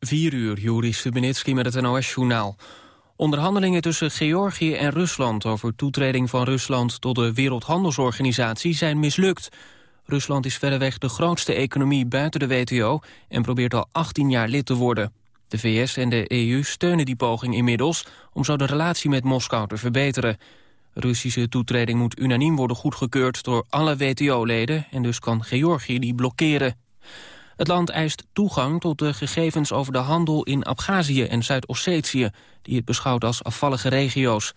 4 uur, Juri Stubenitski met het NOS-journaal. Onderhandelingen tussen Georgië en Rusland over toetreding van Rusland tot de Wereldhandelsorganisatie zijn mislukt. Rusland is verreweg de grootste economie buiten de WTO en probeert al 18 jaar lid te worden. De VS en de EU steunen die poging inmiddels om zo de relatie met Moskou te verbeteren. Russische toetreding moet unaniem worden goedgekeurd door alle WTO-leden en dus kan Georgië die blokkeren. Het land eist toegang tot de gegevens over de handel in Abhazie en Zuid-Ossetië, die het beschouwt als afvallige regio's.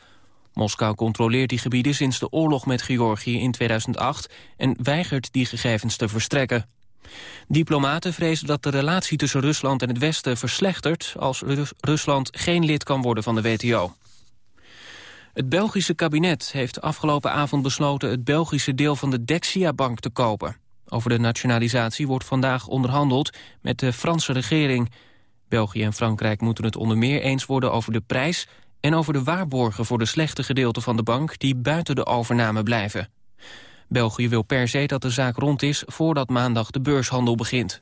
Moskou controleert die gebieden sinds de oorlog met Georgië in 2008 en weigert die gegevens te verstrekken. Diplomaten vrezen dat de relatie tussen Rusland en het Westen verslechtert als Rusland geen lid kan worden van de WTO. Het Belgische kabinet heeft afgelopen avond besloten het Belgische deel van de Dexia-bank te kopen. Over de nationalisatie wordt vandaag onderhandeld met de Franse regering. België en Frankrijk moeten het onder meer eens worden over de prijs... en over de waarborgen voor de slechte gedeelten van de bank... die buiten de overname blijven. België wil per se dat de zaak rond is voordat maandag de beurshandel begint.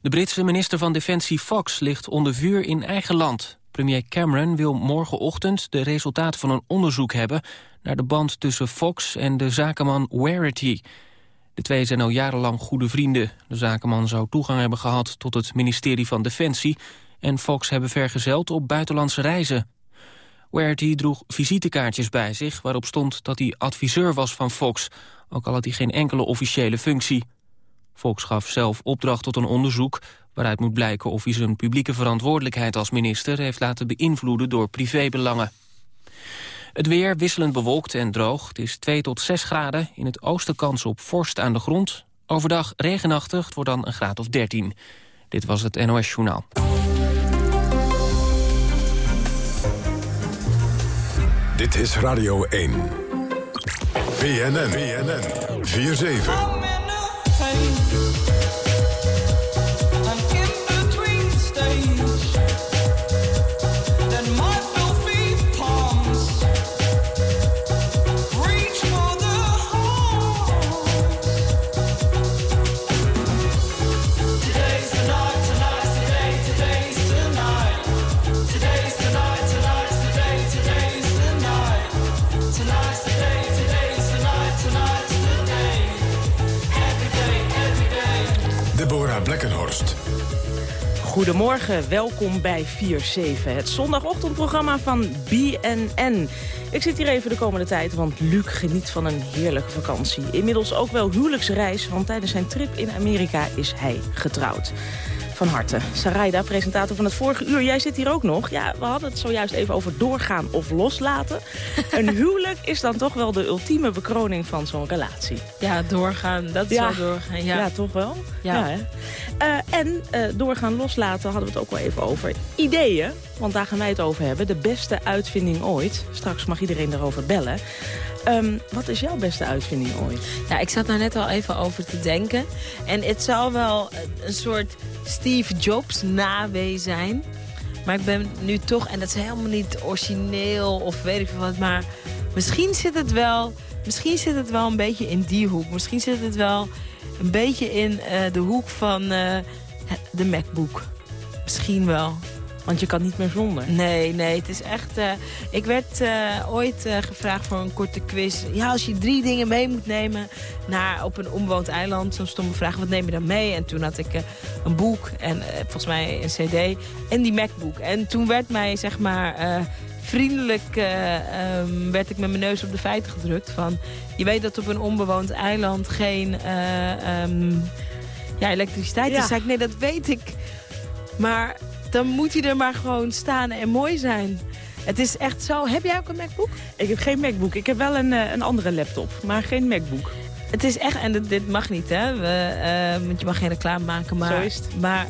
De Britse minister van Defensie Fox ligt onder vuur in eigen land. Premier Cameron wil morgenochtend de resultaten van een onderzoek hebben... naar de band tussen Fox en de zakenman Warity... De twee zijn al jarenlang goede vrienden. De zakenman zou toegang hebben gehad tot het ministerie van Defensie... en Fox hebben vergezeld op buitenlandse reizen. Warity droeg visitekaartjes bij zich waarop stond dat hij adviseur was van Fox... ook al had hij geen enkele officiële functie. Fox gaf zelf opdracht tot een onderzoek... waaruit moet blijken of hij zijn publieke verantwoordelijkheid als minister... heeft laten beïnvloeden door privébelangen. Het weer wisselend bewolkt en droog. Het is 2 tot 6 graden. In het oosten kans op vorst aan de grond. Overdag regenachtig. Het wordt dan een graad of 13. Dit was het NOS Journaal. Dit is Radio 1. BNN. BNN. 4-7. Goedemorgen, welkom bij 4-7, het zondagochtendprogramma van BNN. Ik zit hier even de komende tijd, want Luc geniet van een heerlijke vakantie. Inmiddels ook wel huwelijksreis, want tijdens zijn trip in Amerika is hij getrouwd van harte. Saraida, presentator van het vorige uur, jij zit hier ook nog. Ja, we hadden het zojuist even over doorgaan of loslaten. een huwelijk is dan toch wel de ultieme bekroning van zo'n relatie. Ja, doorgaan, dat is wel doorgaan. Ja. ja, toch wel? Ja. ja uh, en uh, doorgaan loslaten hadden we het ook wel even over ideeën. Want daar gaan wij het over hebben. De beste uitvinding ooit. Straks mag iedereen erover bellen. Um, wat is jouw beste uitvinding ooit? Ja, ik zat daar net al even over te denken. En het zal wel een soort Steve Jobs nawee zijn. Maar ik ben nu toch, en dat is helemaal niet origineel of weet ik veel wat... maar misschien zit het wel, misschien zit het wel een beetje in die hoek. Misschien zit het wel een beetje in uh, de hoek van uh, de MacBook. Misschien wel. Want je kan niet meer zonder. Nee, nee, het is echt... Uh, ik werd uh, ooit uh, gevraagd voor een korte quiz. Ja, als je drie dingen mee moet nemen naar, op een onbewoond eiland... zo'n stomme vraag, wat neem je dan mee? En toen had ik een boek en volgens mij een cd en die MacBook. En toen werd mij, zeg maar vriendelijk um, werd ik met mijn neus op de feiten gedrukt. Van, je weet dat op een onbewoond eiland geen um, ja, elektriciteit ja. is. Zei ik, nee, dat weet ik. Maar dan moet hij er maar gewoon staan en mooi zijn. Het is echt zo. Heb jij ook een MacBook? Ik heb geen MacBook. Ik heb wel een, een andere laptop, maar geen MacBook. Het is echt, en dit, dit mag niet, hè? We, uh, want je mag geen reclame maken, maar... Maar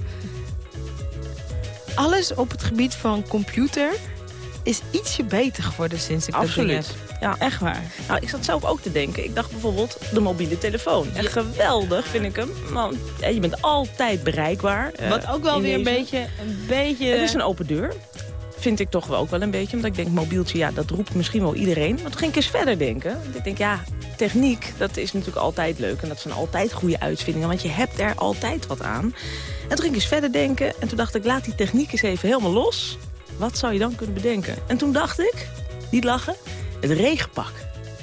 alles op het gebied van computer is ietsje beter geworden sinds ik Absoluut. dat ding heb. Ja, echt waar. Nou, ik zat zelf ook te denken. Ik dacht bijvoorbeeld de mobiele telefoon. Geweldig vind ik hem. Want je bent altijd bereikbaar. Wat ook wel weer een beetje, een beetje... Het is een open deur. Vind ik toch wel ook wel een beetje. Omdat ik denk, mobieltje, ja, dat roept misschien wel iedereen. Maar toen ging ik eens verder denken. Ik denk, ja, techniek, dat is natuurlijk altijd leuk. En dat zijn altijd goede uitvindingen, want je hebt er altijd wat aan. En toen ging ik eens verder denken. En toen dacht ik, laat die techniek eens even helemaal los. Wat zou je dan kunnen bedenken? En toen dacht ik, niet lachen, het regenpak.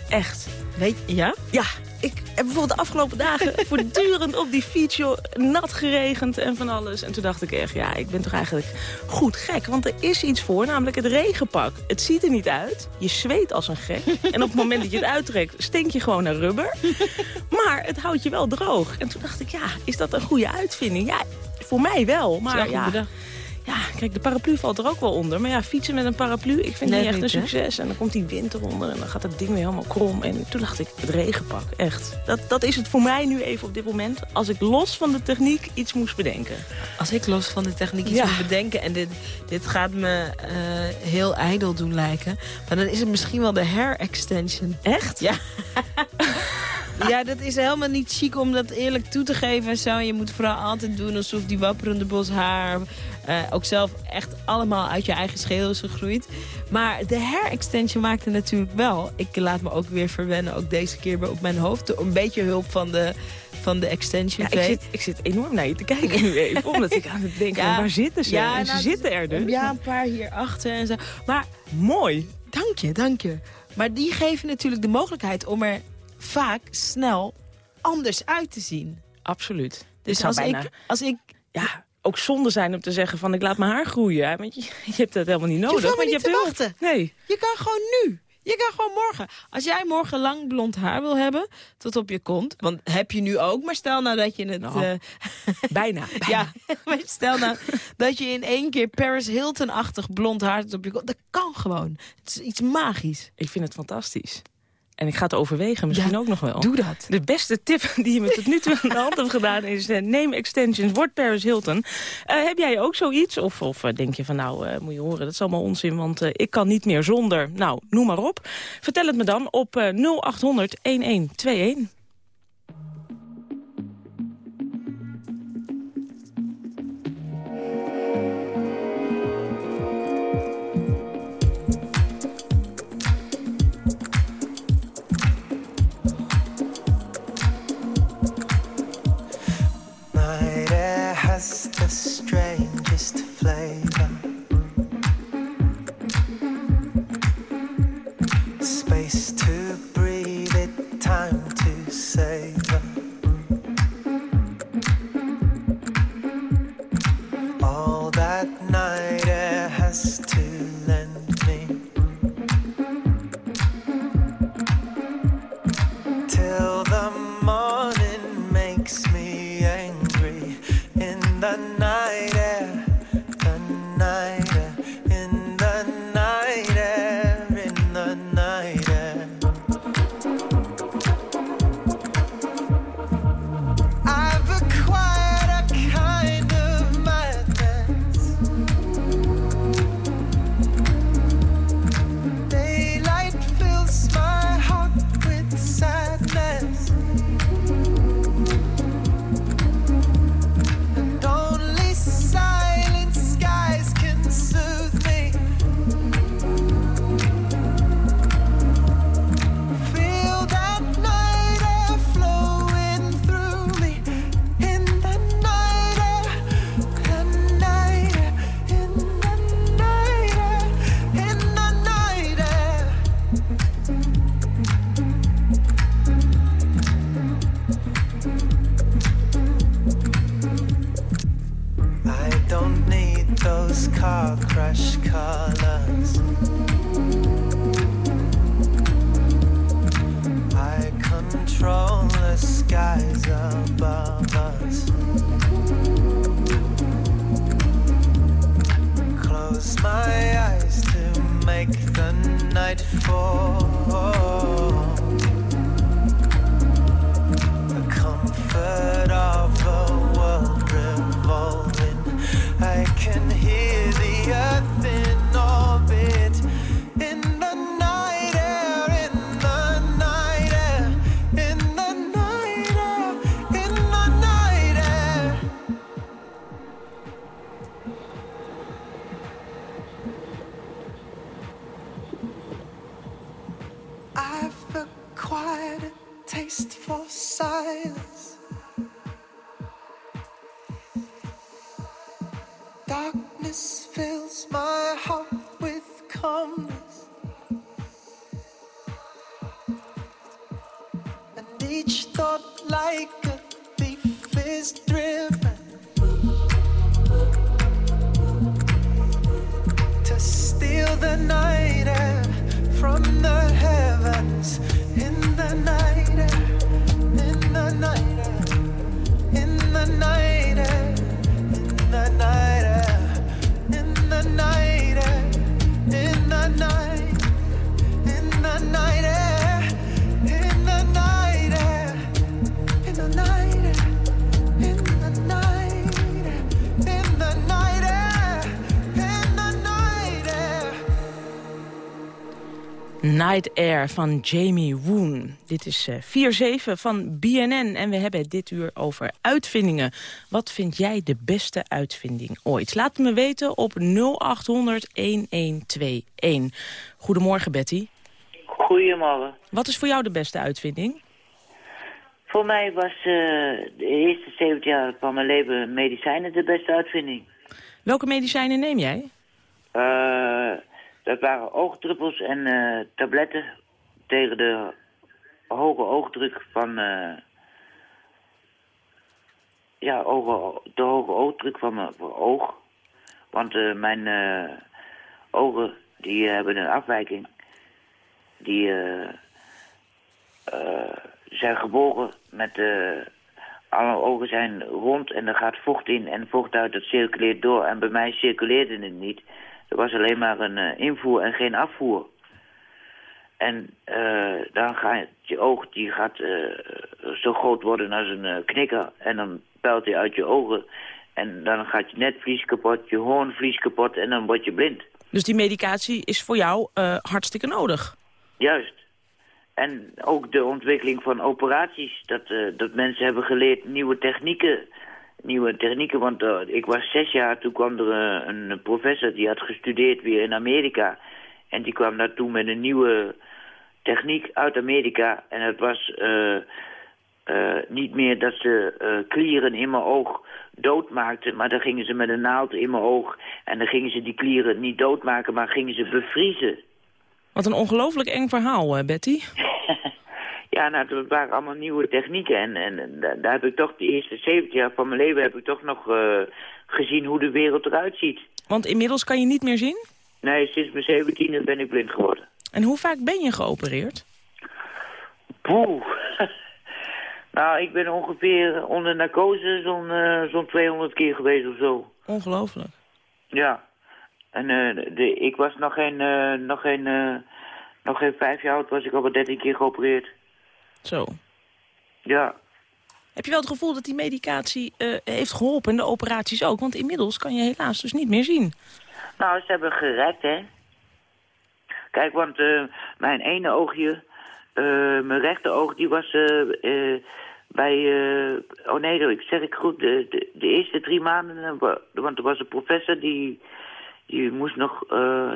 Echt. Weet Ja? Ja, ik heb bijvoorbeeld de afgelopen dagen voortdurend op die fiets, nat geregend en van alles. En toen dacht ik echt, ja, ik ben toch eigenlijk goed gek. Want er is iets voor, namelijk het regenpak. Het ziet er niet uit, je zweet als een gek. En op het moment dat je het uittrekt, stink je gewoon naar rubber. Maar het houdt je wel droog. En toen dacht ik, ja, is dat een goede uitvinding? Ja, voor mij wel. Maar ja, ja, kijk, de paraplu valt er ook wel onder. Maar ja, fietsen met een paraplu, ik vind het niet echt een succes. En dan komt die wind eronder en dan gaat het ding weer helemaal krom. En toen dacht ik, het regenpak, echt. Dat, dat is het voor mij nu even op dit moment. Als ik los van de techniek iets moest bedenken. Als ik los van de techniek iets moest bedenken... en dit, dit gaat me uh, heel ijdel doen lijken... maar dan is het misschien wel de hair extension. Echt? Ja. Ja, dat is helemaal niet chic om dat eerlijk toe te geven en zo. Je moet vooral altijd doen alsof die wapperende bos haar... Uh, ook zelf echt allemaal uit je eigen schedel is gegroeid. Maar de hair extension maakte natuurlijk wel. Ik laat me ook weer verwennen, ook deze keer op mijn hoofd. Een beetje hulp van de, van de extension ja, ik, zit, ik zit enorm naar je te kijken nu even. omdat ik aan het denken, ja, waar zitten ze? Ja, en ze nou, zitten er dus. Ja, een paar hier achter en zo. Maar mooi. Dank je, dank je. Maar die geven natuurlijk de mogelijkheid om er vaak snel anders uit te zien. Absoluut. Dus als, ik, als ik... Ja, ook zonde zijn om te zeggen van ik laat mijn haar groeien. Want je, je hebt dat helemaal niet nodig. Je want je hebt wachten. Nee. Je kan gewoon nu. Je kan gewoon morgen. Als jij morgen lang blond haar wil hebben, tot op je kont. Want heb je nu ook, maar stel nou dat je het... Nou, uh, bijna, Ja, maar stel nou dat je in één keer Paris Hilton-achtig blond haar tot op je kont. Dat kan gewoon. Het is iets magisch. Ik vind het fantastisch. En ik ga het overwegen, misschien ook nog wel. Doe dat. De beste tip die je me tot nu toe aan de hand hebt gedaan is... Uh, name extensions, word Paris Hilton. Uh, heb jij ook zoiets? Of, of uh, denk je van nou, moet je horen, dat is allemaal onzin... want ik kan niet meer zonder, nou, noem maar op. Vertel het me dan op 0800 Night Air van Jamie Woon. Dit is eh, 4-7 van BNN en we hebben het dit uur over uitvindingen. Wat vind jij de beste uitvinding ooit? Laat het me weten op 0800-1121. Goedemorgen Betty. Goedemorgen. Wat is voor jou de beste uitvinding? Voor mij was eh, de eerste 70 jaar van mijn leven medicijnen de beste uitvinding. Welke medicijnen neem jij? Eh, dat waren oogdruppels en eh, tabletten tegen de hoge oogdruk van... eh, ja, de hoge oogdruk van mijn oog. Want eh, mijn ogen die hebben een afwijking. Die zijn geboren met... alle ogen zijn rond en er gaat vocht in en vocht uit, dat circuleert door. En bij mij circuleerde het niet. Er was alleen maar een eh, invoer en geen afvoer. En eh, dan gaat je oog die gaat eh, zo groot worden als een knikker. En dan pelt hij uit je ogen. En dan gaat je netvlies kapot, je hoornvlies kapot en dan word je blind. Dus die medicatie is voor jou hartstikke nodig. Juist. En ook de ontwikkeling van operaties. Dat, dat mensen hebben geleerd nieuwe technieken. Nieuwe technieken, want eh, ik was zes jaar, toen kwam er eh, een professor die had gestudeerd weer in Amerika. En die kwam daartoe met een nieuwe techniek uit Amerika. En het was eh, niet meer dat ze klieren in mijn oog doodmaakten, maar dan gingen ze met een naald in mijn oog. En dan gingen ze die klieren niet doodmaken, maar gingen ze bevriezen. Wat een ongelooflijk eng verhaal, eh, Betty. Ja, nou, dat waren allemaal nieuwe technieken. En, en, en daar- heb ik toch de eerste 70 jaar van mijn leven heb ik toch nog eh, gezien hoe de wereld eruit ziet. Want inmiddels kan je niet meer zien. Nee, sinds mijn 17e ben ik blind geworden. En hoe vaak ben je geopereerd? Poeh. nou, ik ben ongeveer onder narcose zo'n eh, zo'n 200 keer geweest of zo. Ongelooflijk. Ja. En eh, de, ik was nog geen, nog, geen, nog geen vijf jaar oud, was ik al wel 13 keer geopereerd. Zo. Ja. Heb je wel het gevoel dat die medicatie eh, heeft geholpen en de operaties ook? Want inmiddels kan je helaas dus niet meer zien. Nou, ze hebben gered, hè. Kijk, want eh, mijn ene oogje, eh, mijn rechteroog, die was bij... eh, oh nee, ik zeg ik goed, de, de, de eerste drie maanden... wa- want er was een professor die, die moest nog...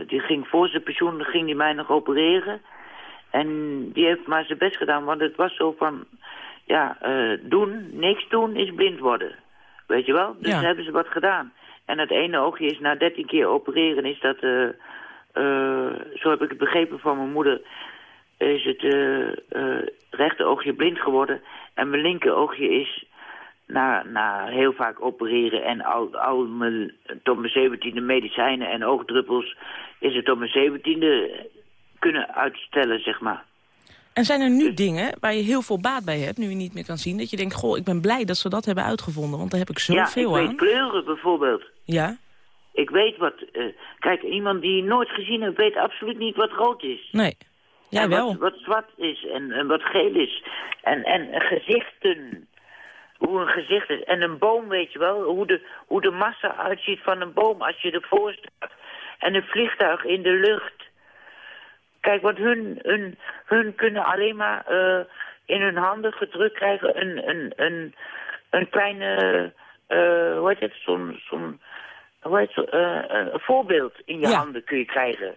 die ging voor zijn pensioen, ging die mij nog opereren. En die heeft maar zijn best gedaan, want het was zo van... Ja, eh, doen, niks doen is blind worden. Weet je wel? Dus Ja. hebben ze wat gedaan. En het ene oogje is na 13 keer opereren, is dat, eh, eh, zo heb ik het begrepen van mijn moeder, is het rechter oogje blind geworden. En mijn linker oogje is na, na heel vaak opereren en al, al mijn, tot mijn zeventiende medicijnen en oogdruppels, is het tot mijn zeventiende kunnen uitstellen, zeg maar. En zijn er nu dingen waar je heel veel baat bij hebt, nu je niet meer kan zien... dat je denkt, goh, ik ben blij dat ze dat hebben uitgevonden... want daar heb ik ja, ik zoveel weet aan. kleuren bijvoorbeeld. Ja? Ik weet wat... eh, kijk, iemand die nooit gezien heeft, weet absoluut niet wat rood is. Nee. En wel. Wat, wat zwart is en, en wat geel is. En, en gezichten. Hoe een gezicht is. En een boom, weet je wel. Hoe de, hoe de massa uitziet van een boom als je ervoor staat. En een vliegtuig in de lucht. Kijk, want hun, hun, hun kunnen alleen maar eh, in hun handen gedrukt krijgen een, een, een, een kleine, eh hoe heet het, zo'n, zo'n, hoe heet het, eh, een voorbeeld in je Ja. handen kun je krijgen.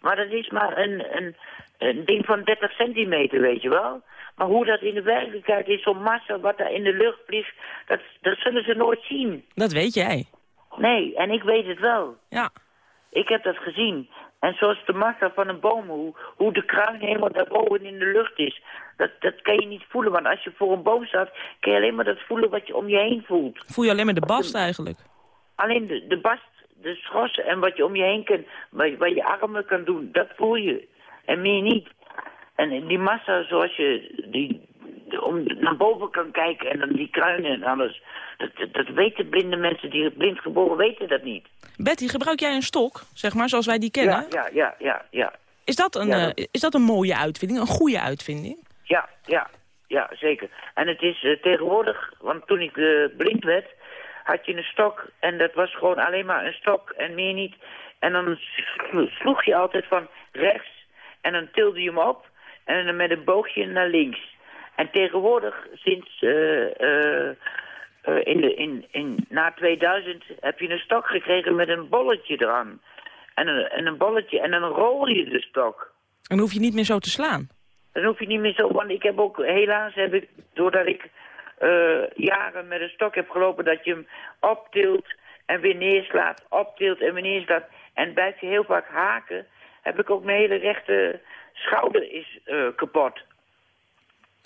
Maar dat is maar een, een, een ding van 30 centimeter, weet je wel. Maar hoe dat in de werkelijkheid is, zo'n massa wat daar in de lucht vliegt, dat, dat zullen ze nooit zien. Dat weet jij. Nee, en ik weet het wel. Ja. Ik heb dat gezien. En zoals de massa van een boom, hoe, hoe de kruin helemaal daarboven in de lucht is. Dat, dat kan je niet voelen, want als je voor een boom staat... kan je alleen maar dat voelen wat je om je heen voelt. Voel je alleen maar de bast eigenlijk. Alleen de, de bast, de schors en wat je om je heen kan... Wat, wat je armen kan doen, dat voel je. En meer niet. En die massa, zoals je die, om naar boven kan kijken en dan die kruinen en alles... Dat, dat, dat weten blinde mensen die blind geboren weten dat niet. Betty, gebruik jij een stok, zeg maar, zoals wij die kennen? Ja, ja, ja, ja, ja. Is, dat een, Ja, eh, is dat een mooie uitvinding, een goede uitvinding? Ja, ja, ja, zeker. En het is eh, tegenwoordig, want toen ik eh, blind werd, had je een stok en dat was gewoon alleen maar een stok en meer niet. En dan slo- sloeg je altijd van rechts en dan tilde je hem op en dan met een boogje naar links. En tegenwoordig, sinds eh, eh, eh, in de, in, in, na 2000, heb je een stok gekregen met een bolletje eraan. En een, en een bolletje en dan rol je de stok. En dan hoef je niet meer zo te slaan. Dan hoef je niet meer zo, want ik heb ook, helaas heb ik, doordat ik eh, jaren met een stok heb gelopen, dat je hem optilt en weer neerslaat, optilt en weer neerslaat. En blijf je heel vaak haken, heb ik ook mijn hele rechte schouder is kapot.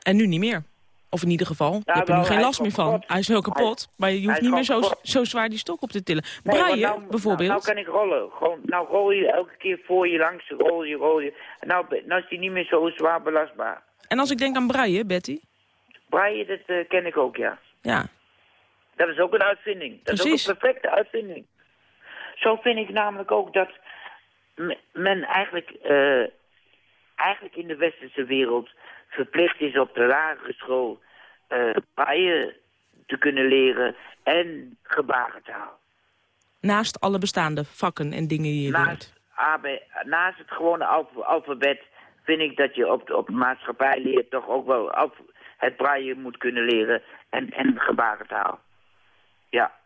En nu niet meer. Of in ieder geval, je Ja, hebt er nu geen last meer van. kapot. Hij is wel kapot, maar je hoeft niet meer zo, zo zwaar die stok op te tillen. Nee, nou- bijvoorbeeld. Nou, nou kan ik rollen. Gewoon, nou rol je elke keer voor je langs, rol je, rol je. Nou, nou is hij niet meer zo zwaar belastbaar. En als ik denk aan braaien, Betty? Braaien, dat eh, ken ik ook, ja. Ja, Dat is ook een uitvinding. Dat Precies. is ook een perfecte uitvinding. Zo vind ik namelijk ook dat me- men eigenlijk, eh, eigenlijk in de westerse wereld verplicht is op de lagere school braaien te kunnen leren en gebarentaal. naast alle bestaande vakken en dingen die je leert. Naast, AB naast het gewone alf- alfabet vind ik dat je op de, op maatschappij leert toch ook wel het braaien moet kunnen leren en, en gebarentaal. Ja.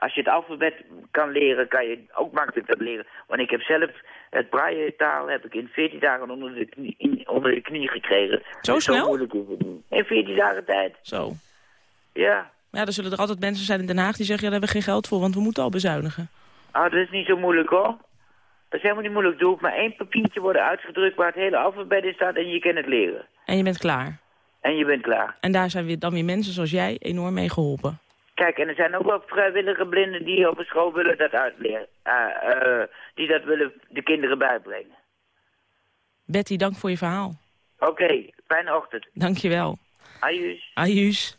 Als je het alfabet kan leren, kan je ook makkelijk dat leren. Want ik heb zelf het braaientaal heb ik in 14 dagen onder de knie, in- onder de knie gekregen. Zo snel? moeilijk is het niet. In 14 dagen tijd, Zo. ja. Ja, dan zullen er altijd mensen zijn in Den Haag die zeggen... ja, daar hebben we geen geld voor, want we moeten al bezuinigen. Ah, dat is niet zo moeilijk hoor. Dat is helemaal niet moeilijk. Er hoeft maar één papiertje worden uitgedrukt waar het hele alfabet in staat en je kan het leren. En je bent klaar. En je bent klaar. En daar zijn weer, dan weer mensen zoals jij enorm mee geholpen. Kijk, en er zijn ook wel vrijwillige blinden die op een school willen dat uitleren. eh, eh, die dat willen de kinderen bijbrengen. Betty, dank voor je verhaal. Oké, fijne ochtend. Dank je wel. Ajuus. Ajuus.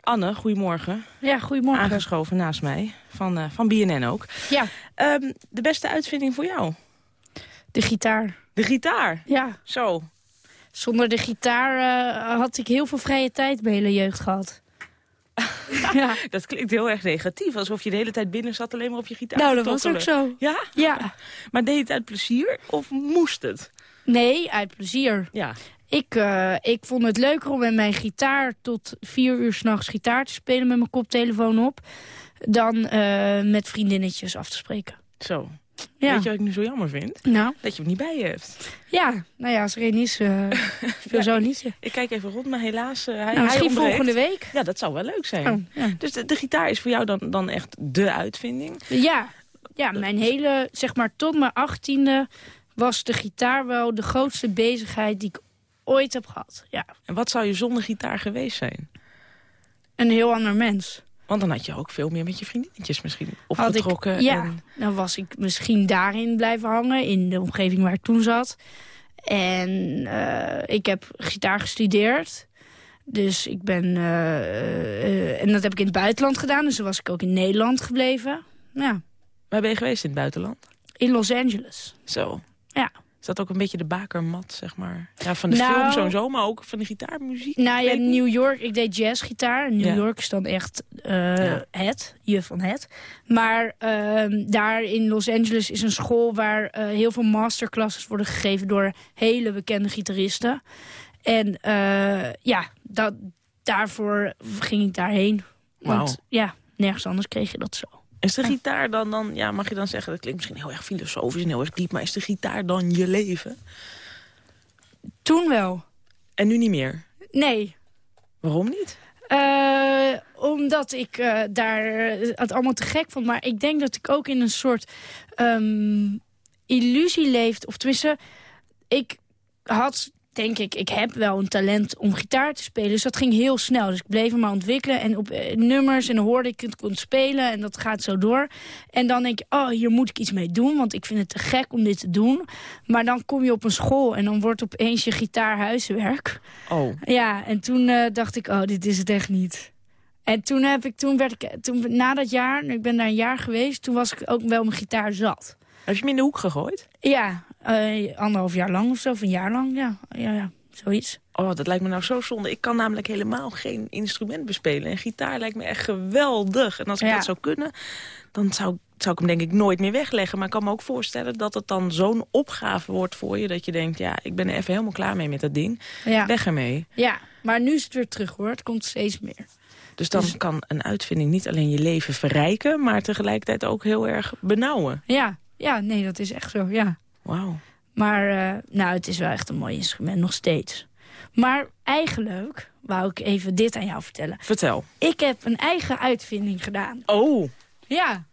Anne, goedemorgen. Ja, goedemorgen. Aangeschoven naast mij, van, eh, van BNN ook. Ja, Ehm, de beste uitvinding voor jou? de gitaar. De gitaar. Ja, Zo. zonder de gitaar eh, had ik heel veel vrije tijd mijn hele jeugd gehad. ja, Dat klinkt heel erg negatief. Alsof je de hele tijd binnen zat alleen maar op je gitaar nou dat was ook zo. Ja? Ja, Maar deed je het uit plezier of moest het? nee, uit plezier. Ja. Ik, eh, ik vond het leuker om met mijn gitaar tot vier uur s'nachts gitaar te spelen met mijn koptelefoon op... dan eh, met vriendinnetjes af te spreken. Zo. Ja. Weet je wat ik nu zo jammer vind? Nou, Dat je hem niet bij je hebt. ja, nou ja, als er één is, eh speel zo een liedje. Ik kijk even rond, maar helaas... eh, hij, Nou, hij misschien ontbreekt. volgende week. Ja, dat zou wel leuk zijn. Oh, ja. Dus de, de gitaar is voor jou dan, dan echt de uitvinding? Ja, ja, mijn hele, zeg maar tot mijn achttiende was de gitaar wel de grootste bezigheid die ik ooit heb gehad. Ja, En wat zou je zonder gitaar geweest zijn? een heel ander mens. Want dan had je ook veel meer met je vriendinnetjes misschien ik, opgetrokken. ja, en- dan was ik misschien daarin blijven hangen, in de omgeving waar ik toen zat. En eh, ik heb gitaar gestudeerd. Dus ik ben... eh, eh, en dat heb ik in het buitenland gedaan, dus dan was ik ook in Nederland gebleven. Ja, Waar ben je geweest in het buitenland? in Los Angeles. Zo. Ja. Is dat ook een beetje de bakermat, zeg maar? Ja, van de Nou- film sowieso, maar ook van de gitaarmuziek? Nou ja. New York, ik deed jazzgitaar. New Ja. York is dan echt eh, Ja. het, je van het. Maar ehm, daar in Los Angeles is een school waar eh, heel veel masterclasses worden gegeven door hele bekende gitaristen. En eh, ja, dat, daarvoor ging ik daarheen. Want ja, nergens anders kreeg je dat zo. Is de gitaar dan, dan, ja, mag je dan zeggen, dat klinkt misschien heel erg filosofisch en heel erg diep, maar is de gitaar dan je leven? Toen wel. En nu niet meer? Nee, Waarom niet? Eh, omdat ik eh, daar het allemaal te gek vond. Maar ik denk dat ik ook in een soort ehm, illusie leefde. Of tenminste, ik had, denk ik, ik heb wel een talent om gitaar te spelen. Dus dat ging heel snel. Dus ik bleef hem maar ontwikkelen en op eh, nummers. En dan hoorde ik het kon spelen en dat gaat zo door. En dan denk je, oh, hier moet ik iets mee doen. Want ik vind het te gek om dit te doen. Maar dan kom je op een school en dan wordt opeens je gitaar huiswerk. Oh, Ja, en toen eh, dacht ik, oh, dit is het echt niet. En toen heb ik, toen werd ik, toen, na dat jaar, ik ben daar een jaar geweest, toen was ik ook wel mijn gitaar zat. heb je hem in de hoek gegooid? Ja, eh, anderhalf jaar lang of zo, of een jaar lang, ja. Ja, ja, zoiets. Oh, dat lijkt me nou zo zonde. Ik kan namelijk helemaal geen instrument bespelen. En gitaar lijkt me echt geweldig. En als ik Ja. dat zou kunnen, dan zou, zou ik hem denk ik nooit meer wegleggen. Maar ik kan me ook voorstellen dat het dan zo'n opgave wordt voor je... dat je denkt, ja, ik ben er even helemaal klaar mee met dat ding. Ja, Weg ermee. ja, maar nu is het weer terug hoor, het komt steeds meer. Dus dan Dus- kan een uitvinding niet alleen je leven verrijken... maar tegelijkertijd ook heel erg benauwen. Ja, ja, nee, dat is echt zo, ja. Wauw. Maar eh, nou, het is wel echt een mooi instrument, nog steeds. Maar eigenlijk wou ik even dit aan jou vertellen. Vertel. Ik heb een eigen uitvinding gedaan. Oh, Ja,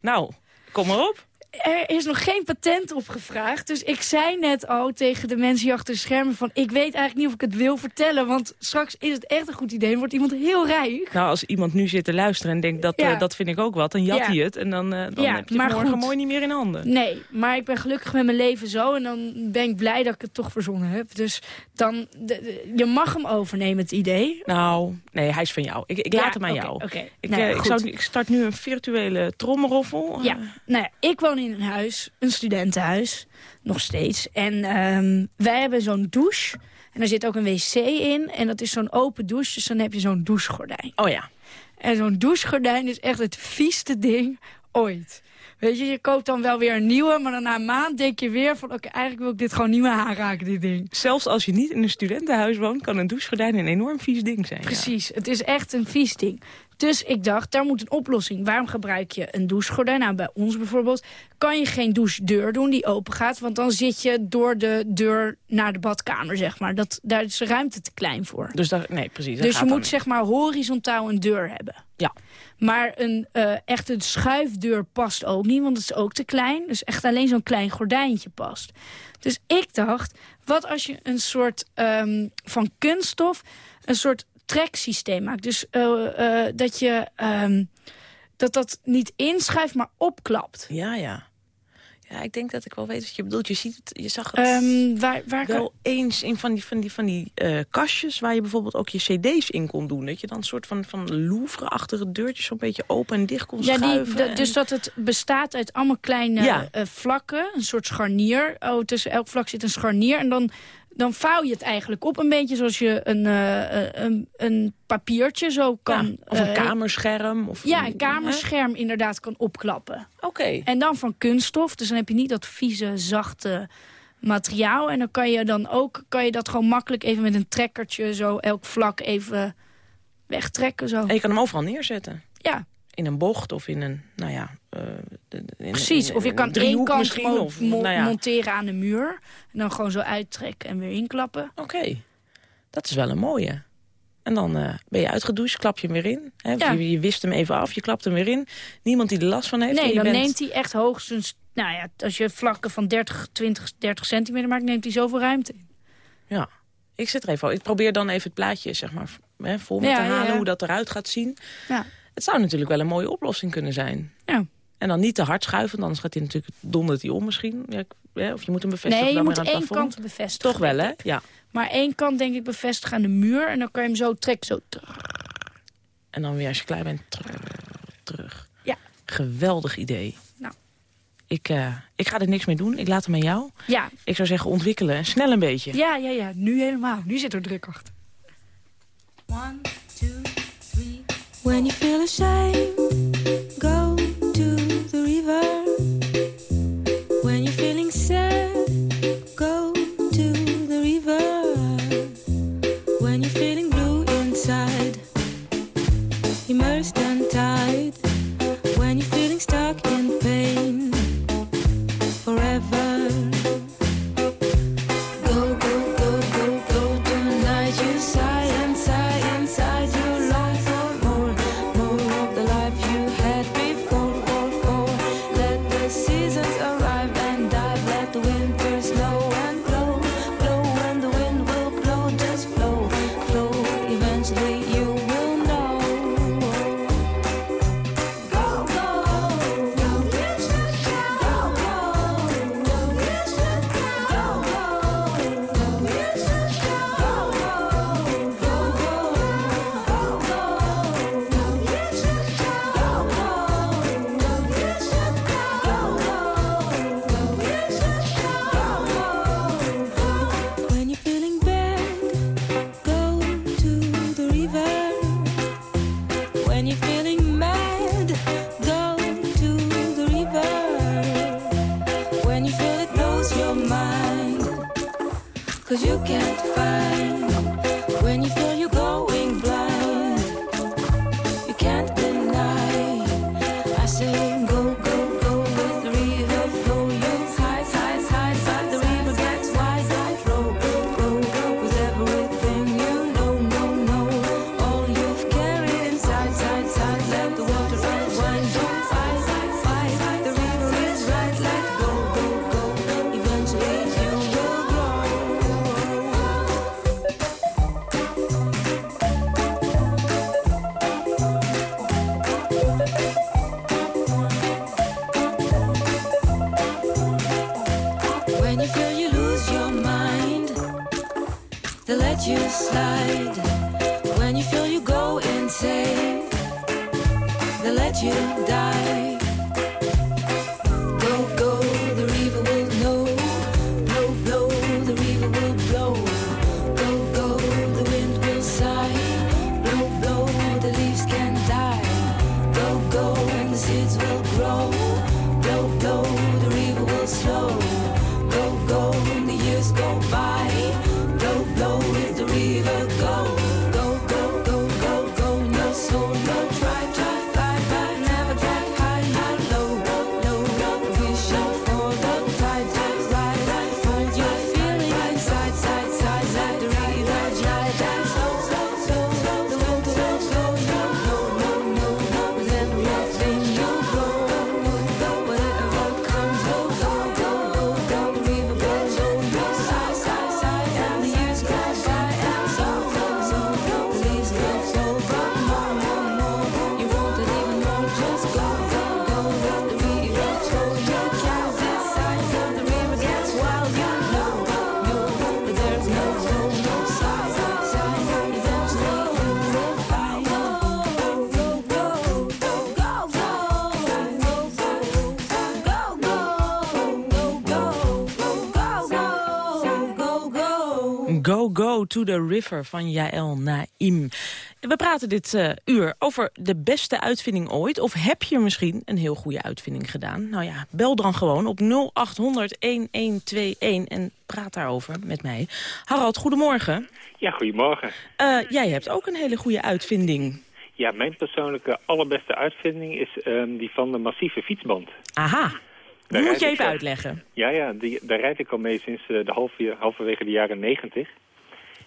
nou, kom maar op. er is nog geen patent op gevraagd. Dus ik zei net al tegen de mensen hier achter de schermen van... ik weet eigenlijk niet of ik het wil vertellen. Want straks is het echt een goed idee en wordt iemand heel rijk. Nou, als iemand nu zit te luisteren en denkt, dat, Ja. eh, dat vind ik ook wat... dan jat Ja. hij het en dan, eh, dan Ja, heb je het morgen goed. mooi niet meer in handen. Nee, maar ik ben gelukkig met mijn leven zo. En dan ben ik blij dat ik het toch verzonnen heb. Dus dan, de- de- je mag hem overnemen, het idee. Nou, nee, hij is van jou. Ik, ik laat hem aan jou. Oké, Ik, Nou eh, ik, zou, ik start nu een virtuele trommelroffel. Ja, nou ja, ik woon in een huis, een studentenhuis, nog steeds. En ehm, wij hebben zo'n douche. En er zit ook een wc in. En dat is zo'n open douche, dus dan heb je zo'n douchegordijn. Oh ja. En zo'n douchegordijn is echt het vieste ding ooit. Weet je, je koopt dan wel weer een nieuwe, maar dan na een maand denk je weer van... oké, eigenlijk wil ik dit gewoon niet meer aanraken, dit ding. Zelfs als je niet in een studentenhuis woont... kan een douchegordijn een enorm vies ding zijn. ja. Precies, het is echt een vies ding. Dus ik dacht, daar moet een oplossing. Waarom gebruik je een douchegordijn? Nou, bij ons bijvoorbeeld kan je geen douchedeur doen die open gaat... want dan zit je door de deur naar de badkamer, zeg maar. Dat, daar is de ruimte te klein voor. Dus daar, nee, precies. Dus je moet zeg maar horizontaal een deur hebben. Ja. Maar een eh echte schuifdeur past ook niet, want het is ook te klein. Dus echt alleen zo'n klein gordijntje past. Dus ik dacht, wat als je een soort ehm, van kunststof... een soort treksysteem maakt. Dus eh, eh, dat je ehm, dat dat niet inschuift, maar opklapt. Ja, ja. Ja, ik denk dat ik wel weet wat je bedoelt. Je, ziet het, je zag het Ehm, waar, waar wel eens in van die, van die, van die eh, kastjes... waar je bijvoorbeeld ook je cd's in kon doen. Dat je dan een soort van, van Louvre-achtige deurtjes... zo'n beetje open en dicht kon Ja, die, schuiven. de- en- dus dat het bestaat uit allemaal kleine Ja. vlakken. Een soort scharnier. Oh, tussen elk vlak zit een scharnier. En dan, dan vouw je het eigenlijk op. Een beetje zoals je een, eh, eh, een, een papiertje zo kan... Ja, of een eh, kamerscherm. Of Ja, een kamerscherm inderdaad kan opklappen. Oké. En dan van kunststof. Dus dan heb je niet dat vieze, zachte materiaal. En dan kan je dan ook kan je dat gewoon makkelijk even met een trekkertje... zo elk vlak even wegtrekken. Zo. En je kan hem overal neerzetten. Ja, In een bocht of in een, nou ja... eh, in- Precies, of je kan één kant mo- Of, mo- nou ja. monteren aan de muur. En dan gewoon zo uittrekken en weer inklappen. Oké, dat is wel een mooie. En dan eh, ben je uitgedoucht, klap je hem weer in. Hè? Ja. Je, je wist hem even af, je klapt hem weer in. Niemand die er last van heeft. Nee, dan bent- neemt hij echt hoogstens... Nou ja, als je vlakken van 30, 20, 30 centimeter maakt... neemt hij zoveel ruimte in. Ja, ik zit er even Ik probeer dan even het plaatje zeg maar, hè, voor me Ja, te halen, hoe dat eruit gaat zien. Ja. Het zou natuurlijk wel een mooie oplossing kunnen zijn. Ja. En dan niet te hard schuiven, want anders gaat hij natuurlijk, dondert hij om misschien. Ja, ik- of je moet hem bevestigen Nee, je moet het één plafond. kant bevestigen. Toch wel, hè? Ja. Maar één kant denk ik bevestigen aan de muur. En dan kan je hem zo trekken. Zo terug. En dan weer als je klaar bent, terug. terug. Ja. Geweldig idee. Nou. Ik, eh, ik ga er niks mee doen. Ik laat hem aan jou. Ja, Ik zou zeggen ontwikkelen. Snel een beetje. ja, ja, ja. Nu helemaal. Nu zit er druk achter. One, two, three. When you feel ashamed, to the river van Jaël Naim. We praten dit eh, uur over de beste uitvinding ooit. Of heb je misschien een heel goede uitvinding gedaan? Nou ja, bel dan gewoon op 0800-1121 en praat daarover met mij. Harald, goedemorgen. Ja, goedemorgen. Eh, jij hebt ook een hele goede uitvinding. Ja, mijn persoonlijke allerbeste uitvinding is ehm, die van de massieve fietsband. Aha, Daar die moet je even uitleggen. Ja, ja, die, daar rijd ik al mee sinds eh, de halve, halverwege de jaren negentig.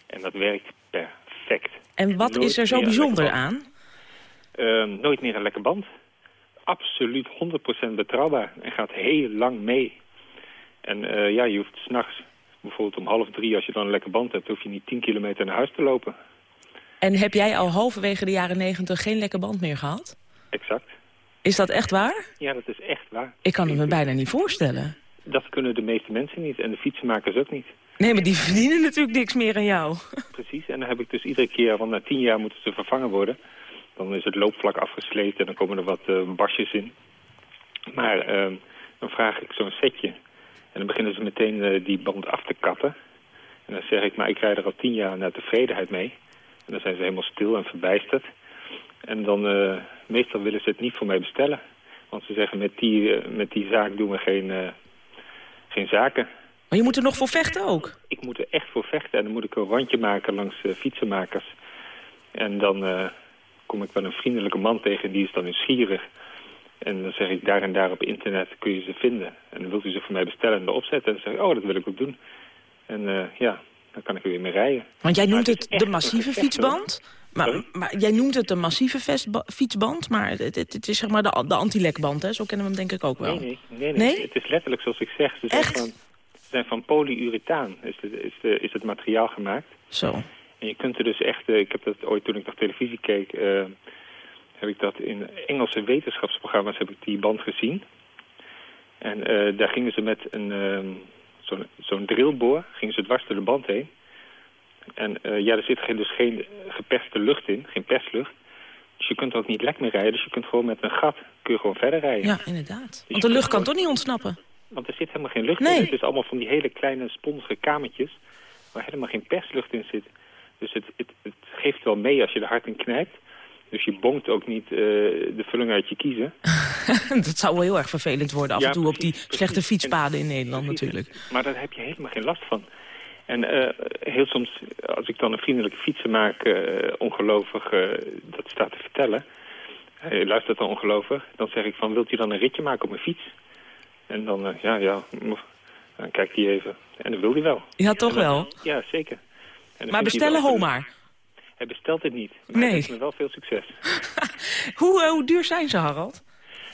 En dat werkt perfect. En wat nooit is er zo bijzonder lekker aan? Ehm, nooit meer een lekke band. Absoluut 100% betrouwbaar. En gaat heel lang mee. En eh, ja, je hoeft s'nachts, bijvoorbeeld om half drie, als je dan een lekke band hebt, hoef je niet 10 kilometer naar huis te lopen. En heb jij al halverwege de jaren negentig geen lekke band meer gehad? Exact. Is dat echt waar? Ja, dat is echt waar. Ik kan het me bijna niet voorstellen. Dat kunnen de meeste mensen niet en de fietsenmakers ook niet. Nee, maar die verdienen natuurlijk niks meer aan jou. Precies, en dan heb ik dus iedere keer, want na tien jaar moeten ze vervangen worden. Dan is het loopvlak afgesleten en dan komen er wat eh, basjes in. Maar ehm, dan vraag ik zo'n setje. En dan beginnen ze meteen eh, die band af te kappen. En dan zeg ik, maar ik rijd er al tien jaar naar tevredenheid mee. En dan zijn ze helemaal stil en verbijsterd. En dan, eh, meestal willen ze het niet voor mij bestellen. Want ze zeggen, met die, met die zaak doen we geen, geen zaken. Maar je moet er nog voor vechten ook. Ik moet er echt voor vechten. En dan moet ik een rondje maken langs eh, fietsenmakers. En dan eh, kom ik wel een vriendelijke man tegen, die is dan nieuwsgierig. En dan zeg ik, daar en daar op internet kun je ze vinden. En dan wilt u ze voor mij bestellen en erop zetten. En dan zeg ik, oh, dat wil ik ook doen. En eh, ja, dan kan ik er weer mee rijden. Want jij noemt het de massieve fietsband. Maar, maar jij noemt het de massieve fietsband, maar het, het, het is zeg maar de, de anti-lekband, hè? Zo kennen we hem denk ik ook wel. Nee, nee, nee, nee, Nee? Het is letterlijk zoals ik zeg. Ze zijn Echt? van, ze zijn van polyurethaan is, de, is, de, is het materiaal gemaakt. Zo. En je kunt er dus echt, eh, ik heb dat ooit toen ik nog televisie keek, eh, heb ik dat in Engelse wetenschapsprogramma's heb ik die band gezien. En eh, daar gingen ze met een ehm, zo'n zo'n drillboor, gingen ze dwars door de band heen. En eh, ja, er zit geen, dus geen geperste lucht in, geen perslucht. Dus je kunt ook niet lek meer rijden, dus je kunt gewoon met een gat kun je gewoon verder rijden. Ja, inderdaad. Want de lucht kan toch niet ontsnappen? Want er zit helemaal geen lucht Nee. in. Het is allemaal van die hele kleine sponsige kamertjes waar helemaal geen perslucht in zit. Dus het, het, het geeft wel mee als je er hard in knijpt. Dus je bonkt ook niet eh, de vulling uit je kiezen. dat zou wel heel erg vervelend worden af Ja, en toe op die slechte precies. fietspaden in Nederland Precies. natuurlijk. Maar daar heb je helemaal geen last van. En eh, heel soms, als ik dan een vriendelijke fietsen maak, eh, ongelovig, eh, dat staat te vertellen. Hij luistert dan ongelovig. Dan zeg ik van, wilt u dan een ritje maken op mijn fiets? En dan, ja, ja, mm, dan kijkt hij even. En dan wil hij wel. Ja, toch wel. Ja, zeker. Maar bestellen het wel ho goed. maar. Hij bestelt het niet. Maar Nee. heeft me wel veel succes. Hoe, hoe duur zijn ze, Harald?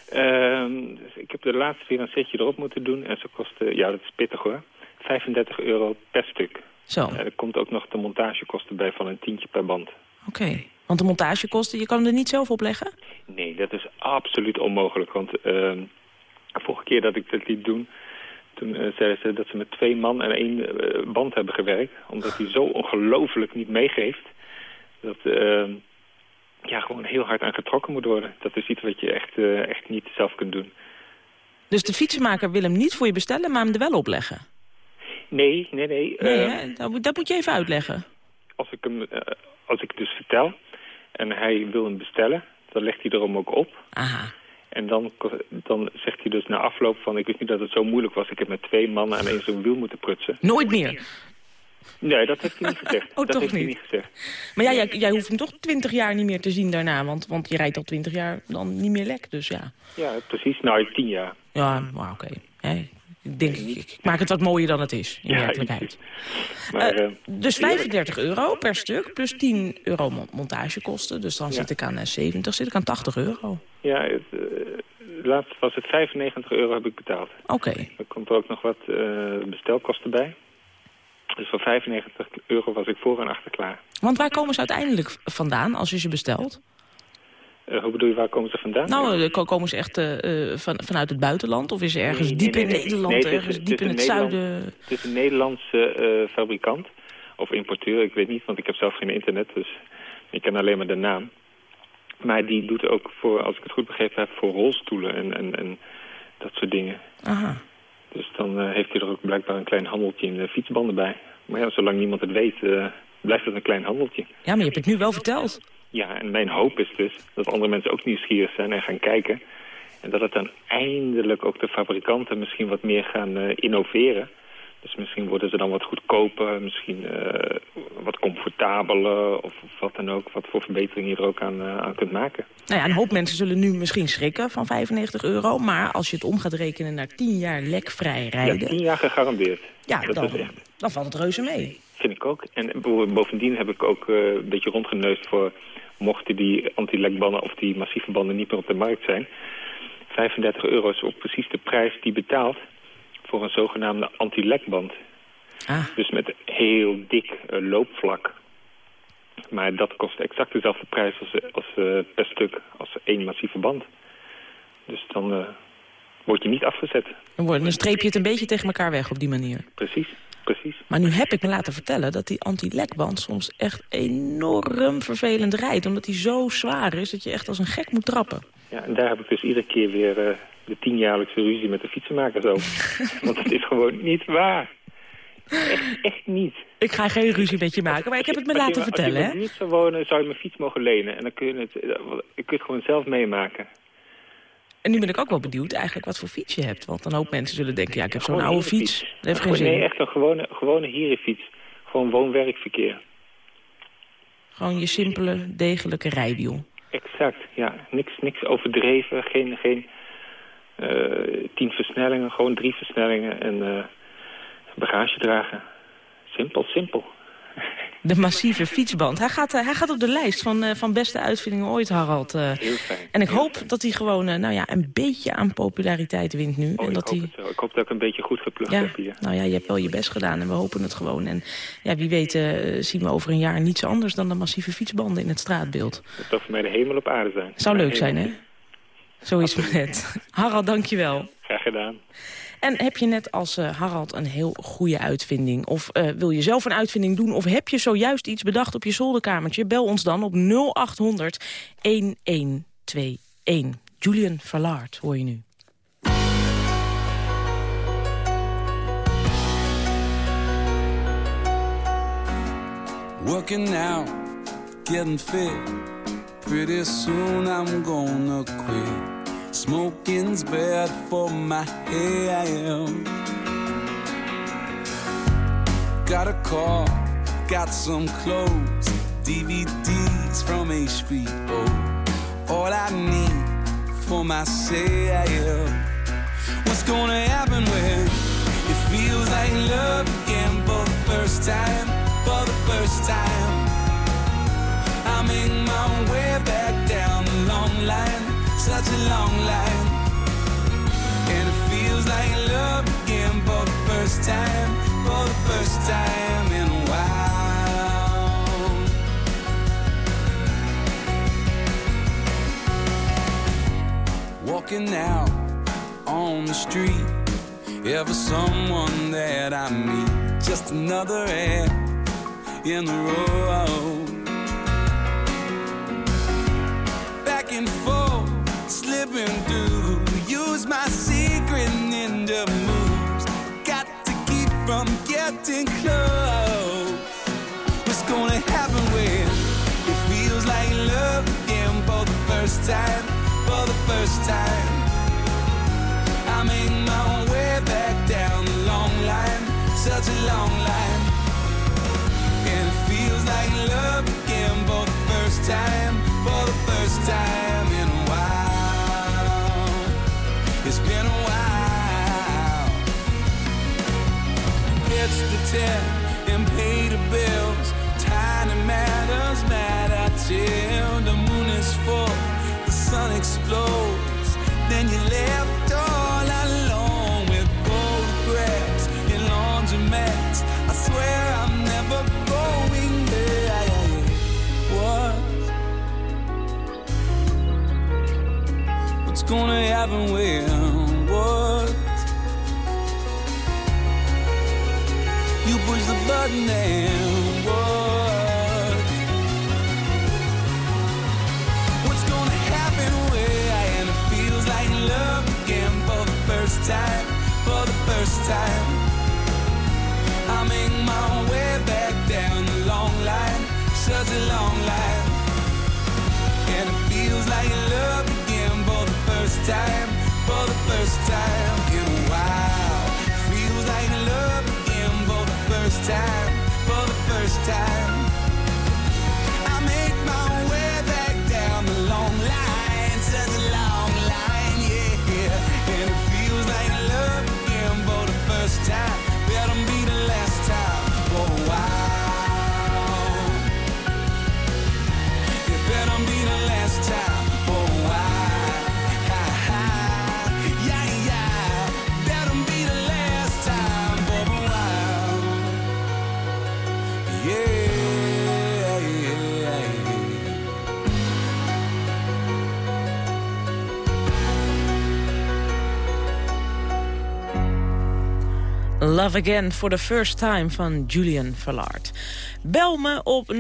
Ehm, dus ik heb de laatste weer een setje erop moeten doen. En ze kosten, ja, dat is pittig hoor, 35 euro per stuk. Zo, En er komt ook nog de montagekosten bij van een tientje per band. oké. Want de montagekosten, je kan hem er niet zelf op leggen? Nee, dat is absoluut onmogelijk. Want ehm, de vorige keer dat ik dat liet doen... toen eh, zeiden ze dat ze met twee man en één eh, band hebben gewerkt. Omdat hij zo ongelooflijk niet meegeeft. Dat ehm, ja, gewoon heel hard aan getrokken moet worden. Dat is iets wat je echt, eh, echt niet zelf kunt doen. Dus de fietsenmaker wil hem niet voor je bestellen, maar hem er wel opleggen? Nee, nee, nee. Nee, eh? Dat, moet, dat moet je even uitleggen. als, ik hem, eh, als ik dus vertel en hij wil hem bestellen... dan legt hij erom ook op. Aha. En dan, dan zegt hij dus na afloop van... ik wist niet dat het zo moeilijk was. Ik heb met twee mannen aan één zo'n wiel moeten prutsen. Nooit meer. Nee, dat heeft hij niet gezegd. Oh, dat toch heeft hij niet? niet gezegd. Maar ja, jij, jij hoeft hem toch twintig jaar niet meer te zien daarna. Want, want je rijdt al twintig jaar dan niet meer lek. Dus ja, Ja, precies. Nou, tien jaar. ja maar oké. Ik denk, ik, maak het wat mooier dan het is, in Ja, werkelijkheid. Maar Eh, eh, dus 35 euro per stuk, plus 10 euro mon- montagekosten. Dus dan Ja. zit ik aan eh, 70, zit ik aan 80 euro. ja, het, eh, laatst was het 95 euro heb ik betaald. Oké. Er komt er ook nog wat eh, bestelkosten bij. Dus voor 95 euro was ik voor en achter klaar. Want waar komen ze uiteindelijk vandaan als je ze bestelt? Eh, hoe bedoel je, waar komen ze vandaan? Nou, eh, ko- komen ze echt eh, van, vanuit het buitenland? Of is er ergens Nee, diep in nee. Nederland, ergens diep in het zuiden? Het is een Nederlandse fabrikant. Of importeur, ik weet niet, want ik heb zelf geen internet. Dus ik ken alleen maar de naam. Maar die doet ook voor, als ik het goed begrepen heb, voor rolstoelen en, en, en dat soort dingen. Aha. Dus dan heeft hij er ook blijkbaar een klein handeltje in de fietsbanden bij. Maar ja, zolang niemand het weet, blijft het een klein handeltje. Ja, maar je hebt het nu wel verteld. Ja, en mijn hoop is dus dat andere mensen ook nieuwsgierig zijn en gaan kijken. En dat het dan eindelijk ook de fabrikanten misschien wat meer gaan eh, innoveren. Dus misschien worden ze dan wat goedkoper, misschien eh, wat comfortabeler of, of wat dan ook. Wat voor verbeteringen je er ook aan, eh, aan kunt maken. Nou ja, een hoop mensen zullen nu misschien schrikken van 95 euro. Maar als je het om gaat rekenen naar 10 jaar lekvrij Ja, rijden... tien jaar gegarandeerd. Ja, dat dan, echt. dan valt het reuze mee. Vind ik ook. En bo- bovendien heb ik ook een beetje rondgeneust voor... mochten die anti-lekbanden of die massieve banden niet meer op de markt zijn... 35 euro is ook precies de prijs die betaalt voor een zogenaamde anti-lekband. Ah, Dus met heel dik eh, loopvlak. Maar dat kost exact dezelfde prijs als, als eh, per stuk als één massieve band. Dus dan eh, word je niet afgezet. dan, wordt, dan streep je het een beetje tegen elkaar weg op die manier. Precies, precies. Maar nu heb ik me laten vertellen dat die anti-lekband soms echt enorm vervelend rijdt. Omdat die zo zwaar is dat je echt als een gek moet trappen. Ja, en daar heb ik dus iedere keer weer eh, de tienjaarlijkse ruzie met de fietsenmakers over. Want het is gewoon niet waar. Echt, echt niet. Ik ga geen ruzie met je maken, maar ik heb het me Als je- laten vertellen, Als je in de buurt zou wonen, zou je mijn fiets mogen lenen. En dan kun je het, eh, je kunt het gewoon zelf meemaken. En nu ben ik ook wel benieuwd eigenlijk wat voor fiets je hebt. Want een hoop mensen zullen denken, ja, ik heb zo'n oude fiets. Dat heeft geen Gewoon- Nee, zin. echt een gewone, gewone herenfiets. Gewoon woon-werkverkeer. Gewoon je simpele, degelijke rijwiel. Exact, ja. Niks, niks overdreven. Geen, geen eh, tien versnellingen, gewoon drie versnellingen en eh, bagage dragen. Simpel, simpel. De massieve fietsband. Hij gaat, eh, hij gaat op de lijst van, eh, van beste uitvindingen ooit, Harald. eh. Heel fijn. en ik hoop fijn. dat hij gewoon nou ja, een beetje aan populariteit wint nu. Oh, en ik, dat hoop hij... ik hoop dat ik een beetje goed geplukt Ja, heb hier. nou ja, je hebt wel je best gedaan en we hopen het gewoon. En ja, wie weet zien we over een jaar niets anders dan de massieve fietsbanden in het straatbeeld. Dat zou voor mij de hemel op aarde zijn. Zou leuk zijn, hè? Zo is het net. Harald, dankjewel. Graag gedaan. En heb je net als eh, Harald een heel goede uitvinding? Of eh, wil je zelf een uitvinding doen? Of heb je zojuist iets bedacht op je zolderkamertje? Bel ons dan op 0800 1121. Julian Verlaard hoor je nu. Working out, getting fit. Pretty soon I'm gonna quit. Smoking's bad for my health. Got a car, got some clothes, DVDs from HBO. All I need for myself. What's gonna happen when it feels like love again for the first time? For the first time, I make my way back down the long line, such a long line. And it feels like love again for the first time, for the first time in a while. Walking out on the street, ever someone that I meet, just another head in the road. Back and forth, slipping through, use my secret ninja moves. Got to keep from getting close. What's gonna happen when it feels like love again for the first time? For the first time, I make my way back down the long line, such a long line. And it feels like love again for the first time, It's the ten and pay the bills. Tiny matters matter till the moon is full, the sun explodes. Love Again for the First Time van Julian Verlaard. Bel me op 0800-1121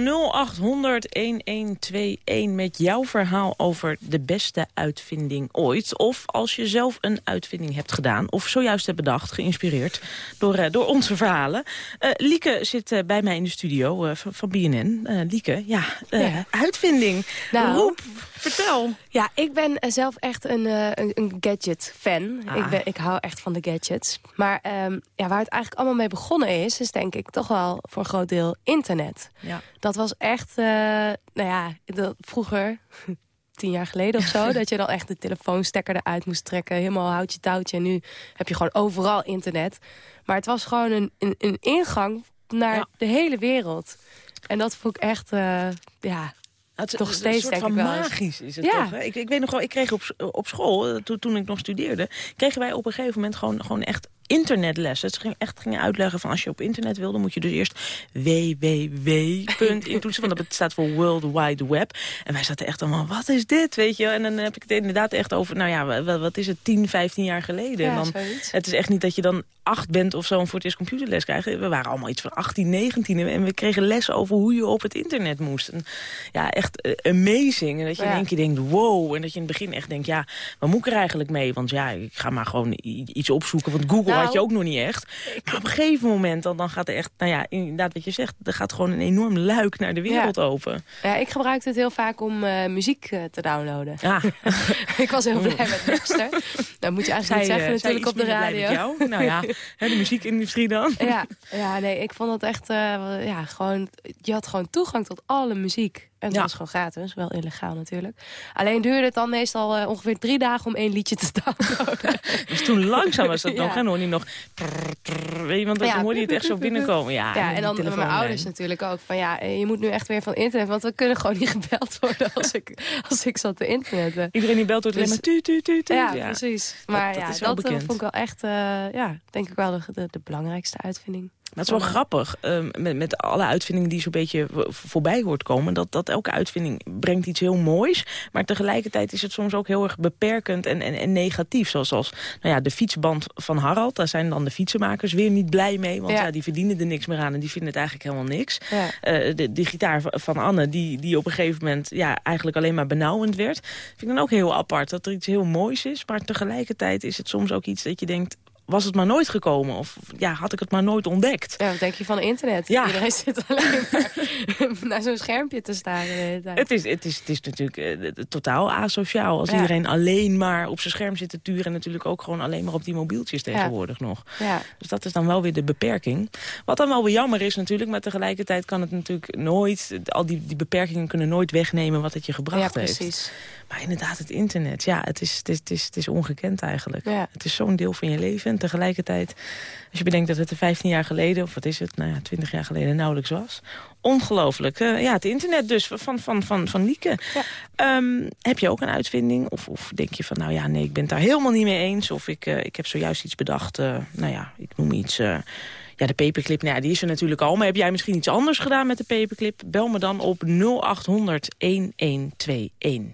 met jouw verhaal over de beste uitvinding ooit. Of als je zelf een uitvinding hebt gedaan of zojuist hebt bedacht, geïnspireerd door, eh, door onze verhalen. Eh, Lieke zit eh, bij mij in de studio van, BNN. Lieke, ja, Ja. uitvinding. Nou. Roep, vertel. Ja, ik ben zelf echt een, een, een gadget-fan. Ah. Ik, ben, ik hou echt van de gadgets. Maar ehm, ja, waar het eigenlijk allemaal mee begonnen is... is denk ik toch wel voor een groot deel internet. Ja. Dat was echt, eh, nou ja, dat, vroeger... Tien jaar geleden of zo, dat je dan echt de telefoonstekker eruit moest trekken. Helemaal houtje touwtje. En nu heb je gewoon overal internet. Maar het was gewoon een, een, een ingang naar Ja. de hele wereld. En dat vond ik echt, eh, ja, Het is Nog een steeds, soort van magisch is het Ja. toch? hè? Ik, ik weet nog wel, ik kreeg op, op school, eh, toen, toen ik nog studeerde... kregen wij op een gegeven moment gewoon, gewoon echt internetlessen. Ze gingen echt gingen uitleggen van als je op internet wil... dan moet je dus eerst www. intoetsen, want dat staat voor World Wide Web. En wij zaten echt allemaal, wat is dit, weet je? En dan heb ik het inderdaad echt over, nou ja, wa- wat is het, 10, 15 jaar geleden. ja dan, het is echt niet dat je dan acht bent of zo en voor het eerst computerles krijgt. We waren allemaal iets van 18, 19 en we kregen les over hoe je op het internet moest. En ja, echt eh, amazing. En dat je in één keer denkt, wow. En dat je in het begin echt denkt, ja, wat moet ik er eigenlijk mee? Want ja, ik ga maar gewoon iets opzoeken. Want Google Nou, had je ook nog niet echt. Maar op een gegeven moment, dan, dan gaat er echt, nou ja, inderdaad wat je zegt, er gaat gewoon een enorm luik naar de wereld open. Ja, ik gebruikte het heel vaak om eh, muziek eh, te downloaden. Ja, ik was heel blij met Napster. Dat moet je eigenlijk niet zeggen natuurlijk op de minder blij radio. met jou. Nou ja, De muziekindustrie dan. Ja, ja, nee, ik vond dat echt, eh, ja, gewoon, je had gewoon toegang tot alle muziek. En het Ja. was gewoon gratis, wel illegaal natuurlijk. Alleen duurde het dan meestal eh, ongeveer drie dagen om één liedje te downloaden. Dus toen langzaam was dat Ja. nog, en hoor je nog... weet je, want dan Ja. hoorde je het echt zo binnenkomen. Ja, Ja, die en dan mijn ouders natuurlijk ook. Van ja, eh, je moet nu echt weer van internet. Want we kunnen gewoon niet gebeld worden als ik, als ik zat te internetten. Iedereen die belt wordt alleen Dus- maar tu, tu, tu, tu. Ja, precies. Maar dat ja, dat eh, vond ik wel echt, ja, denk ik wel de, de, de belangrijkste uitvinding. Maar het is wel grappig, ehm, met, met alle uitvindingen die zo'n beetje voorbij hoort komen... Dat, dat elke uitvinding brengt iets heel moois... maar tegelijkertijd is het soms ook heel erg beperkend en, en, en negatief. Zoals als, nou ja, de fietsband van Harald, daar zijn dan de fietsenmakers weer niet blij mee... want Ja. ja. die verdienen er niks meer aan en die vinden het eigenlijk helemaal niks. Ja. Eh, de, de gitaar van- van Anne, die, die op een gegeven moment ja, eigenlijk alleen maar benauwend werd... vind ik dan ook heel apart, dat er iets heel moois is... maar tegelijkertijd is het soms ook iets dat je denkt... was het maar nooit gekomen? Of ja, had ik het maar nooit ontdekt? Ja, wat denk je van internet? Ja. Iedereen zit alleen maar naar zo'n schermpje te staren. Het is, het is, het is natuurlijk eh, totaal asociaal. Als Ja. iedereen alleen maar op zijn scherm zit te turen... en natuurlijk ook gewoon alleen maar op die mobieltjes tegenwoordig nog. Ja. Dus dat is dan wel weer de beperking. Wat dan wel weer jammer is natuurlijk... maar tegelijkertijd kan het natuurlijk nooit... al die, die beperkingen kunnen nooit wegnemen wat het je gebracht ja, heeft. precies. Maar inderdaad, het internet, ja, het is, het is, het is, het is ongekend eigenlijk. Het is zo'n deel van je leven. En tegelijkertijd, als je bedenkt dat het er 15 jaar geleden... of wat is het, nou ja, 20 jaar geleden nauwelijks was. Ongelooflijk. Eh, ja, het internet dus, van, van, van, van Lieke. Ehm, heb je ook een uitvinding? Of, of denk je van, nou ja, nee, ik ben het daar helemaal niet mee eens. Of ik, eh, ik heb zojuist iets bedacht, eh, nou ja, ik noem iets... ja, de paperclip, nou ja, die is er natuurlijk al. Maar heb jij misschien iets anders gedaan met de paperclip? Bel me dan op 0800 1121.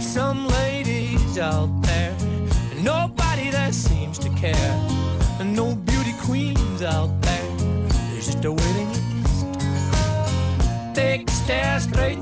Some ladies out there, and nobody that seems to care. And no beauty queens out there, there's just a waiting list. Take a stare straight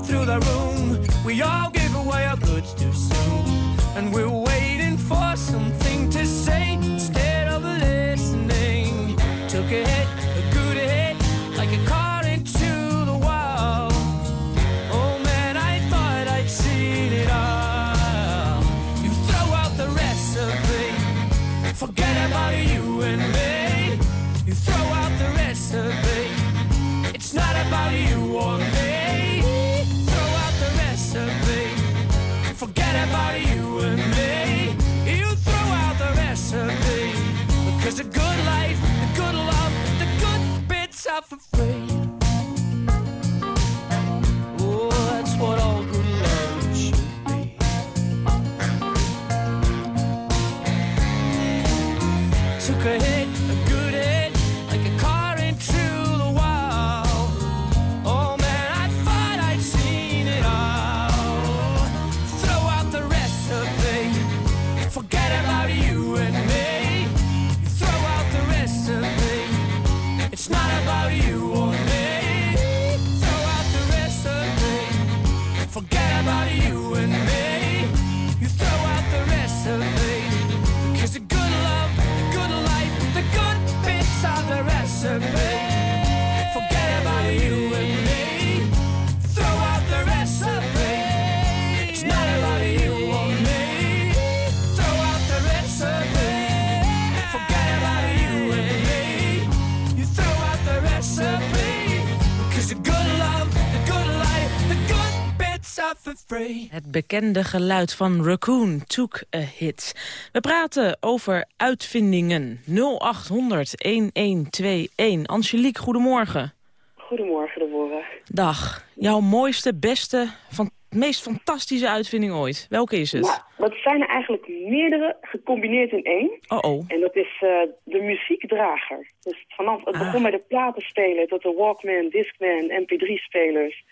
bekende geluid van Raccoon took a hit. We praten over uitvindingen. 0800 1121. Angelique, goedemorgen. Goedemorgen, Deborah. Dag. Jouw mooiste, beste, van, meest fantastische uitvinding ooit. Welke is het? Nou, dat zijn er eigenlijk meerdere gecombineerd in één. Oh oh. En dat is eh, de muziekdrager. Dus vanaf het Ah. begon bij de platenspeler tot de Walkman, Discman, MP3-spelers.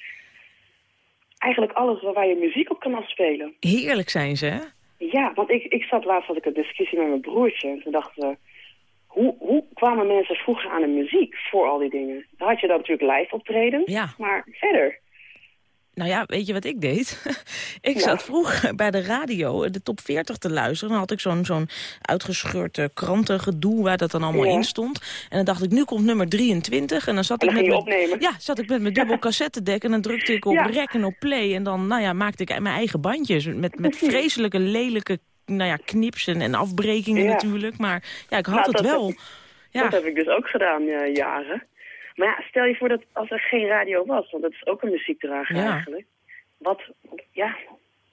Eigenlijk alles waar- je muziek op kan afspelen. Heerlijk zijn ze, hè? Ja, want ik, ik zat laatst had ik een discussie met mijn broertje. En toen dachten we, hoe, hoe kwamen mensen vroeger aan de muziek voor al die dingen? Dan had je dan natuurlijk live optredens, Ja. maar verder. Nou ja, weet je wat ik deed? ik Ja. zat vroeger bij de radio de top 40 te luisteren. Dan had ik zo'n zo'n uitgescheurd eh, krantengedoe waar dat dan allemaal Ja. in stond. En dan dacht ik, nu komt nummer 23. En dan zat En ik met mijn-. Ja, zat ik met mijn dubbel cassettedek en dan drukte ik op Ja. rec en op play. En dan nou ja, maakte ik mijn eigen bandjes met, met vreselijke, lelijke nou ja, knipsen en afbrekingen natuurlijk. Maar ja, ik had Nou, het dat wel. heb Ja. Dat heb ik dus ook gedaan, eh, jaren. Maar ja, stel je voor dat als er geen radio was, want dat is ook een muziekdrager Ja. eigenlijk. Wat, ja,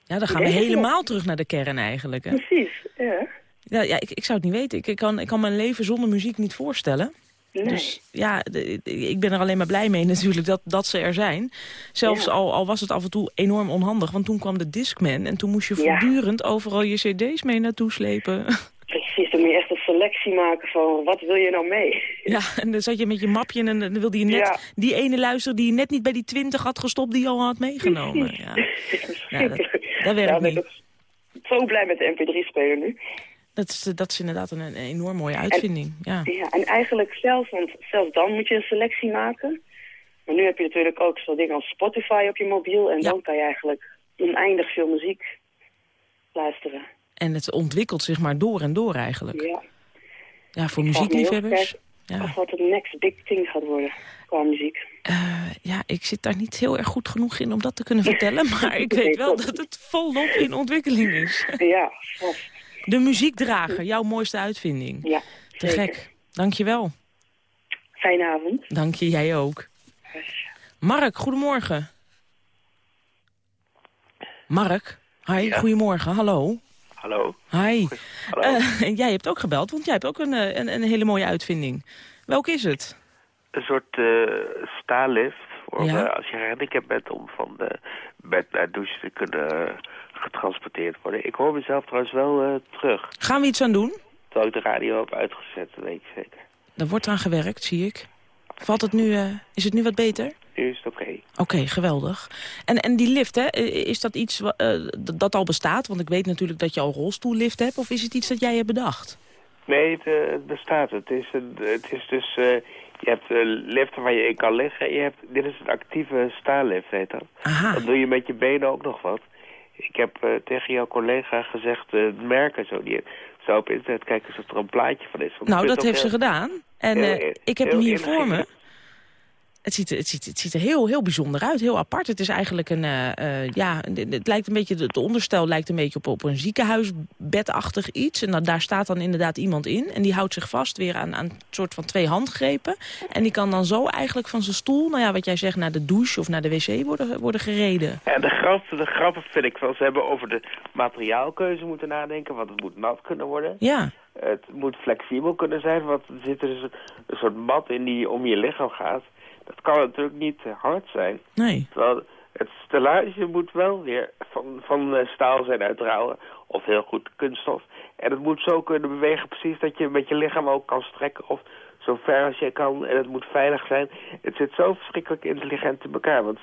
ja, dan gaan we helemaal terug naar de kern eigenlijk. Hè? precies. Ja. Ja, ja ik, ik zou het niet weten. Ik, ik, kan, ik kan mijn leven zonder muziek niet voorstellen. Nee. Dus ja, de- ik ben er alleen maar blij mee natuurlijk dat, dat ze er zijn. Zelfs Ja. al, al was het af en toe enorm onhandig. Want toen kwam de Discman en toen moest je Ja. voortdurend overal je cd's mee naartoe slepen. Precies, dan moet je echt een selectie maken van wat wil je nou mee? ja, en dan zat je met je mapje en dan wilde je net Ja. die ene luisteren die je net niet bij die twintig had gestopt die je al had meegenomen. Ja. Ja, dat, dat werkt Ja, niet. zo blij met de mp3-speler nu. Dat is, dat is inderdaad een, een enorm mooie uitvinding. Ja. Ja, en eigenlijk zelfs, want zelfs dan moet je een selectie maken. Maar nu heb je natuurlijk ook zo'n ding als Spotify op je mobiel. En Ja. dan kan je eigenlijk oneindig veel muziek luisteren. En het ontwikkelt zich maar door en door eigenlijk. Ja. Ja, voor muziekliefhebbers. Ja. Of wat het next big thing gaat worden qua muziek. Eh, ja, ik zit daar niet heel erg goed genoeg in om dat te kunnen vertellen. Maar ik weet wel dat het volop in ontwikkeling is. Ja, vast. De muziekdrager, jouw mooiste uitvinding. Ja, Te zeker. gek. Dank je wel. Fijne avond. Dank je, jij ook. Mark, goedemorgen. Mark, hi, goedemorgen, hallo. Hallo. Hi. Hallo. Eh, jij hebt ook gebeld, want jij hebt ook een, eh, een, een hele mooie uitvinding. Welke is het? Een soort staallift voor Ja. als je gehandicapt bent om van de bed naar douche te kunnen getransporteerd worden. Ik hoor mezelf trouwens wel terug. Gaan we iets aan doen? Terwijl ik de radio heb uitgezet, dat weet ik zeker. Er wordt aan gewerkt, zie ik. Valt het nu, is het nu wat beter? Nu is het oké. Oké, geweldig. En, en die lift, hè, is dat iets eh, dat al bestaat? Want ik weet natuurlijk dat je al rolstoellift hebt. Of is het iets dat jij hebt bedacht? Nee, het, eh, het bestaat. Het is, het is dus... eh, je hebt liften waar je in kan liggen. en Je hebt, dit is een actieve staallift, heet dat. Aha. Dan doe je met je benen ook nog wat. Ik heb tegen jouw collega gezegd, het merken zo. Die zou op internet kijken of er een plaatje van is. Want Nou, dat heeft ze gedaan. En heel- ik heb hem hier voor me. Het ziet, er- het, ziet, het ziet er heel, heel bijzonder uit, heel apart. Het is eigenlijk een, eh, eh, ja, het lijkt een beetje, het onderstel lijkt een beetje op, op een ziekenhuisbedachtig iets. En dan, daar staat dan inderdaad iemand in. En die houdt zich vast weer aan, aan een soort van twee handgrepen. En die kan dan zo eigenlijk van zijn stoel, nou ja, wat jij zegt, naar de douche of naar de wc worden, worden gereden. Ja, de grappen, de grappen vind ik wel. Ze hebben over de materiaalkeuze moeten nadenken. Want het moet nat kunnen worden. Ja, Het moet flexibel kunnen zijn. Want er zit dus een, een soort mat in die om je lichaam gaat. Dat kan natuurlijk niet hard zijn. nee. Terwijl het stellage moet wel weer van, van eh, staal zijn uitrouwen. Of heel goed kunststof. En het moet zo kunnen bewegen precies dat je met je lichaam ook kan strekken. Of zo ver als je kan. En het moet veilig zijn. Het zit zo verschrikkelijk intelligent in elkaar. Want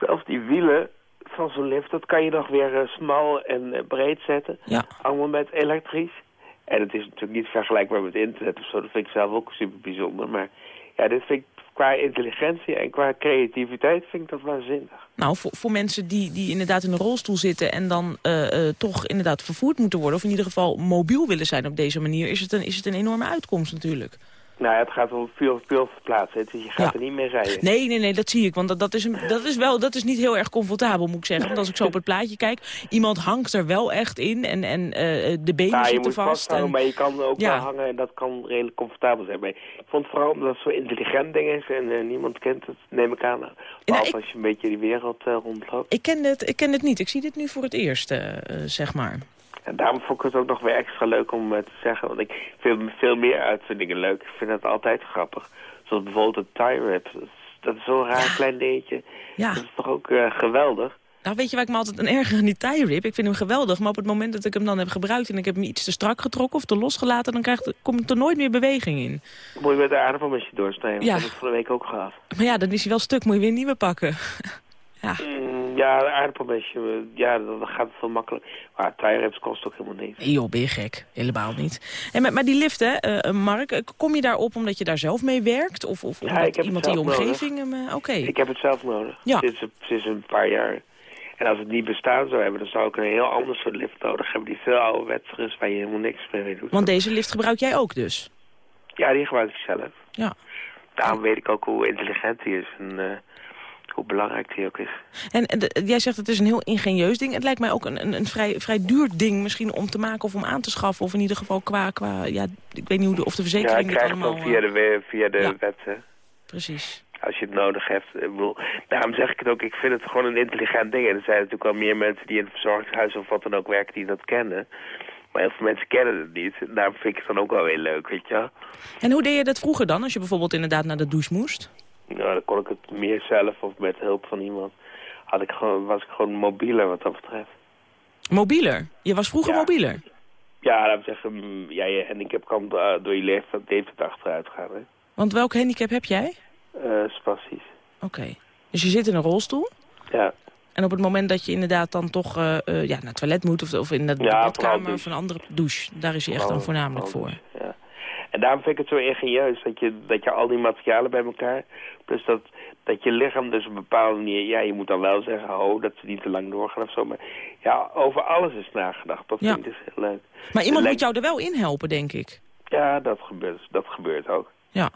zelfs die wielen van zo'n lift, dat kan je nog weer eh, smal en eh, breed zetten. Ja. Allemaal met elektrisch. En het is natuurlijk niet vergelijkbaar met internet of zo. Dat vind ik zelf ook super bijzonder. Maar ja, dit vind ik qua intelligentie en qua creativiteit vind ik dat waanzinnig. Nou, voor, voor mensen die, die inderdaad in een rolstoel zitten... en dan eh, toch inderdaad vervoerd moeten worden... of in ieder geval mobiel willen zijn op deze manier... is het een, is het een enorme uitkomst natuurlijk. Nou, het gaat om veel, veel verplaatsen. Dus je gaat Ja. er niet meer rijden. Nee, nee, nee, dat zie ik. Want dat, dat, is, een, dat is wel dat is niet heel erg comfortabel, moet ik zeggen. Want als ik zo op het plaatje kijk, iemand hangt er wel echt in en, en eh, de benen Ja, je zitten moet vast. en- maar je kan ook Ja. wel hangen en dat kan redelijk comfortabel zijn. Maar ik vond het vooral omdat het zo intelligent ding is en eh, niemand kent het, neem ik aan. Behalve als je een beetje die wereld eh, rondloopt. ik, ken het, ik ken het niet. Ik zie dit nu voor het eerst, eh, eh, zeg maar. En daarom vond ik het ook nog weer extra leuk om eh, te zeggen. Want ik vind veel meer uitzendingen leuk. Ik vind het altijd grappig. Zoals bijvoorbeeld het tie rap. Dat is, dat zo'n raar klein dingetje. Ja. Dat is toch ook eh, geweldig. Nou, weet je waar ik me altijd een erger aan die tie rip? Ik vind hem geweldig, maar op het moment dat ik hem dan heb gebruikt... en ik heb hem iets te strak getrokken of te losgelaten... dan krijgt, komt er nooit meer beweging in. Moet je met de aardappelmesje doorsnijden. Ja. Dat heb ik van de week ook gehad. Maar ja, dan is hij wel stuk. Moet je weer een nieuwe pakken. Mm, ja, de aardappelmesje. eh, Ja, dan dan gaat het veel makkelijk. Maar tie raps kost ook helemaal niks. Joh, ben je gek. Helemaal niet. En, maar, maar die lift, hè, eh, Mark, eh, kom je daarop omdat je daar zelf mee werkt? Of, of Ja, ik heb iemand in je omgeving hem... Oké. Ik heb het zelf nodig. Ja. Sinds, een- sinds een paar jaar. En als het niet bestaan zou hebben, dan zou ik een heel ander soort lift nodig hebben. Die veel ouderwetser is, waar je helemaal niks mee doet. Want deze lift gebruik jij ook dus? Ja, die gebruik ik zelf. Ja. Daarom weet ik ook hoe intelligent die is en hoe belangrijk die ook is. En eh, jij zegt het is een heel ingenieus ding. Het lijkt mij ook een, een, een vrij, vrij duur ding misschien om te maken of om aan te schaffen. Of in ieder geval qua, qua ja, ik weet niet hoe de, of de Ja, verzekering krijg het allemaal... ook via eh, de, we- via de ja. wet. hè. Precies. Als je het nodig hebt. Ik bedoel, daarom zeg ik het ook, ik vind het gewoon een intelligent ding. En er zijn natuurlijk wel meer mensen die in het verzorgingshuis of wat dan ook werken die dat kennen. Maar heel veel mensen kennen het niet. En daarom vind ik het dan ook wel weer leuk, weet je. En hoe deed je dat vroeger dan, als je bijvoorbeeld inderdaad naar de douche moest? Nou, dan kon ik het meer zelf of met hulp van iemand. Had ik gewoon, was ik gewoon mobieler wat dat betreft. Mobieler? Je was vroeger Ja. mobieler? Ja, we zeggen, mm, ja, je handicap kan eh, door je leeftijd, leeftijd achteruit gaan. Hè? Want welk handicap heb jij? Eh, spastisch. Oké. Dus je zit in een rolstoel? Ja. En op het moment dat je inderdaad dan toch eh, ja, naar het toilet moet... of, of in de, Ja, badkamer of een andere douche... daar is hij echt dan voornamelijk voor. En daarom vind ik het zo ingenieus dat je, dat je al die materialen bij elkaar... plus dat, dat je lichaam dus op een bepaalde manier... ja, je moet dan wel zeggen, oh, dat ze niet te lang doorgaan of zo... maar ja, over alles is nagedacht. Dat Ja. vind ik dus heel leuk. Maar iemand moet jou er wel in helpen, denk ik. Ja, dat gebeurt, dat gebeurt ook. Ja.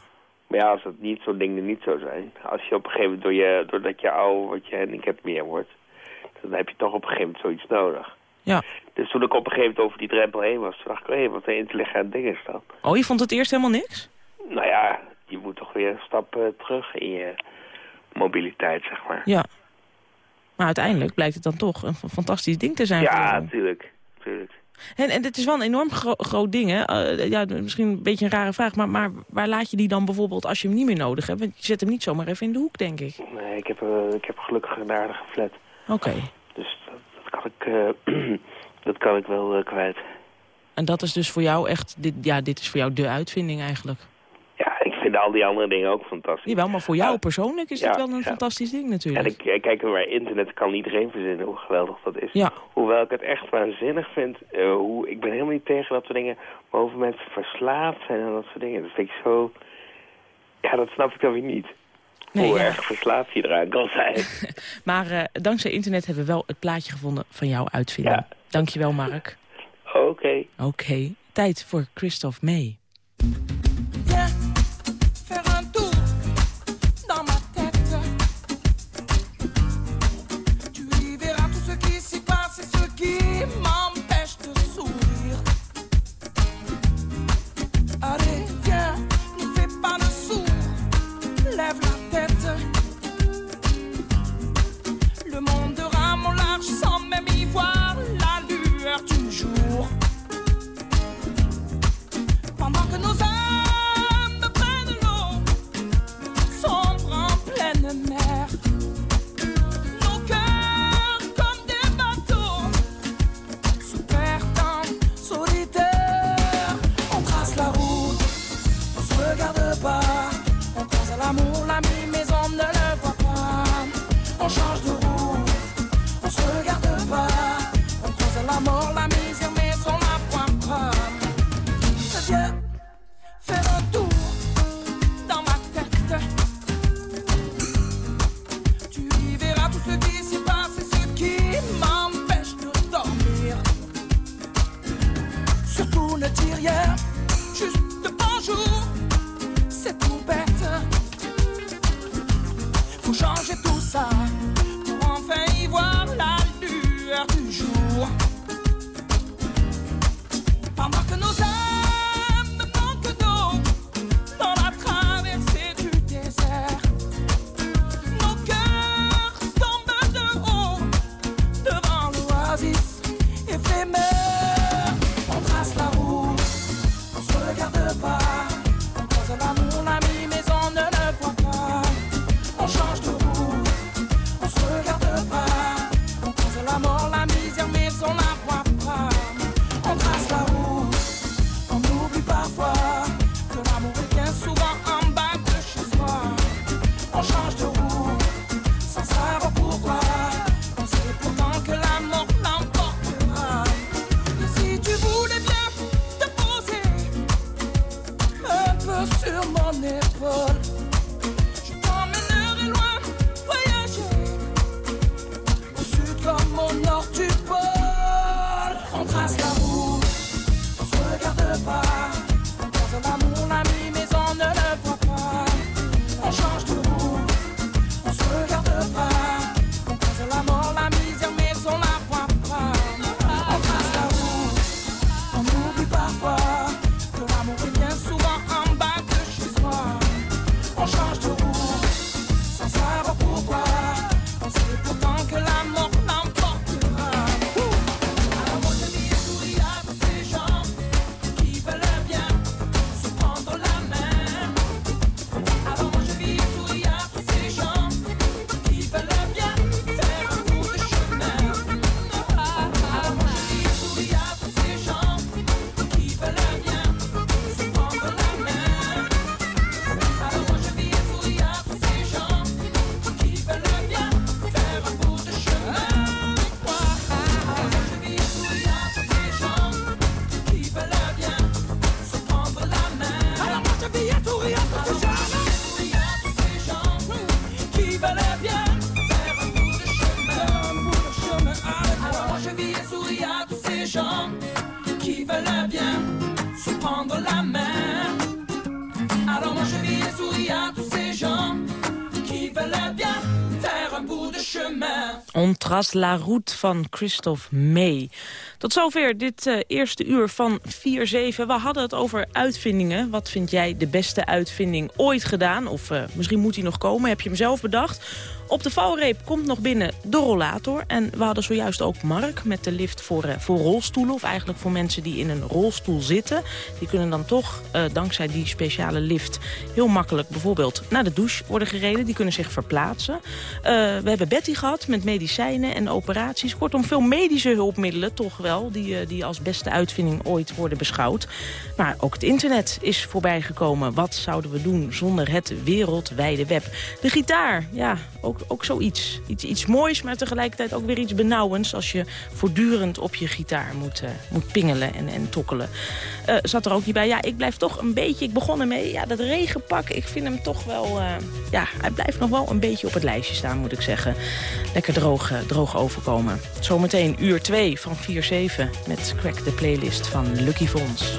Maar ja, als het niet zo'n dingen niet zo zijn... als je op een gegeven moment, door je, doordat je ouder wordt, je handicap meer wordt... dan heb je toch op een gegeven moment zoiets nodig. Ja. Dus toen ik op een gegeven moment over die drempel heen was... dacht ik, hé, wat een intelligent ding is dat. Oh, je vond het eerst helemaal niks? Nou ja, je moet toch weer een stap eh, terug in je mobiliteit, zeg maar. Ja. Maar uiteindelijk blijkt het dan toch een fantastisch ding te zijn. Ja, natuurlijk. natuurlijk. En, en het is wel een enorm gro- groot ding, hè? Eh, ja, misschien een beetje een rare vraag, maar, maar waar laat je die dan bijvoorbeeld als je hem niet meer nodig hebt? Want je zet hem niet zomaar even in de hoek, denk ik. Nee, ik heb, eh, ik heb gelukkig een aardige flat. Oké. Dus kan ik, eh, dat kan ik wel eh, kwijt. En dat is dus voor jou echt, dit, ja, dit is voor jou de uitvinding eigenlijk. Ja, ik vind al die andere dingen ook fantastisch. Jawel, maar voor jou persoonlijk is Ja, dit wel een ja. fantastisch ding En natuurlijk. ik, eh, kijk, maar internet kan iedereen verzinnen hoe geweldig dat is. Ja. Hoewel ik het echt waanzinnig vind. hoe, ik ben helemaal niet tegen dat soort dingen. Maar over mensen verslaafd zijn en dat soort dingen. Dat vind ik zo... Ja, dat snap ik dan weer niet. Nee, hoe ja. erg verslaafd je eraan kan zijn. Maar eh, dankzij internet hebben we wel het plaatje gevonden van jouw uitvinding. Dankjewel, Mark. Oké. Oké, tijd voor Christophe May. On trace la route van Christophe May. Tot zover dit eh, eerste uur van 4-7. We hadden het over uitvindingen. Wat vind jij de beste uitvinding ooit gedaan? Of eh, misschien moet hij nog komen. Heb je hem zelf bedacht? Op de valreep komt nog binnen de rollator. En we hadden zojuist ook Mark met de lift voor, eh, voor rolstoelen. Of eigenlijk voor mensen die in een rolstoel zitten. Die kunnen dan toch, eh, dankzij die speciale lift... heel makkelijk bijvoorbeeld naar de douche worden gereden. Die kunnen zich verplaatsen. Eh, we hebben Betty gehad met medicijnen en operaties. Kortom, veel medische hulpmiddelen toch wel... die, die als beste uitvinding ooit worden beschouwd. Maar ook het internet is voorbijgekomen. Wat zouden we doen zonder het wereldwijde web? De gitaar, ja, ook, ook zoiets. Iets, iets moois, maar tegelijkertijd ook weer iets benauwends... als je voortdurend op je gitaar moet, eh, moet pingelen en, en tokkelen. Eh, zat er ook niet bij. Ja, ik blijf toch een beetje... Ik begon ermee, ja, dat regenpak, ik vind hem toch wel... eh, ja, hij blijft nog wel een beetje op het lijstje staan, moet ik zeggen. Lekker droog, droog overkomen. Zometeen uur 2 van 4-7 met Crack de Playlist van Lucky Fons.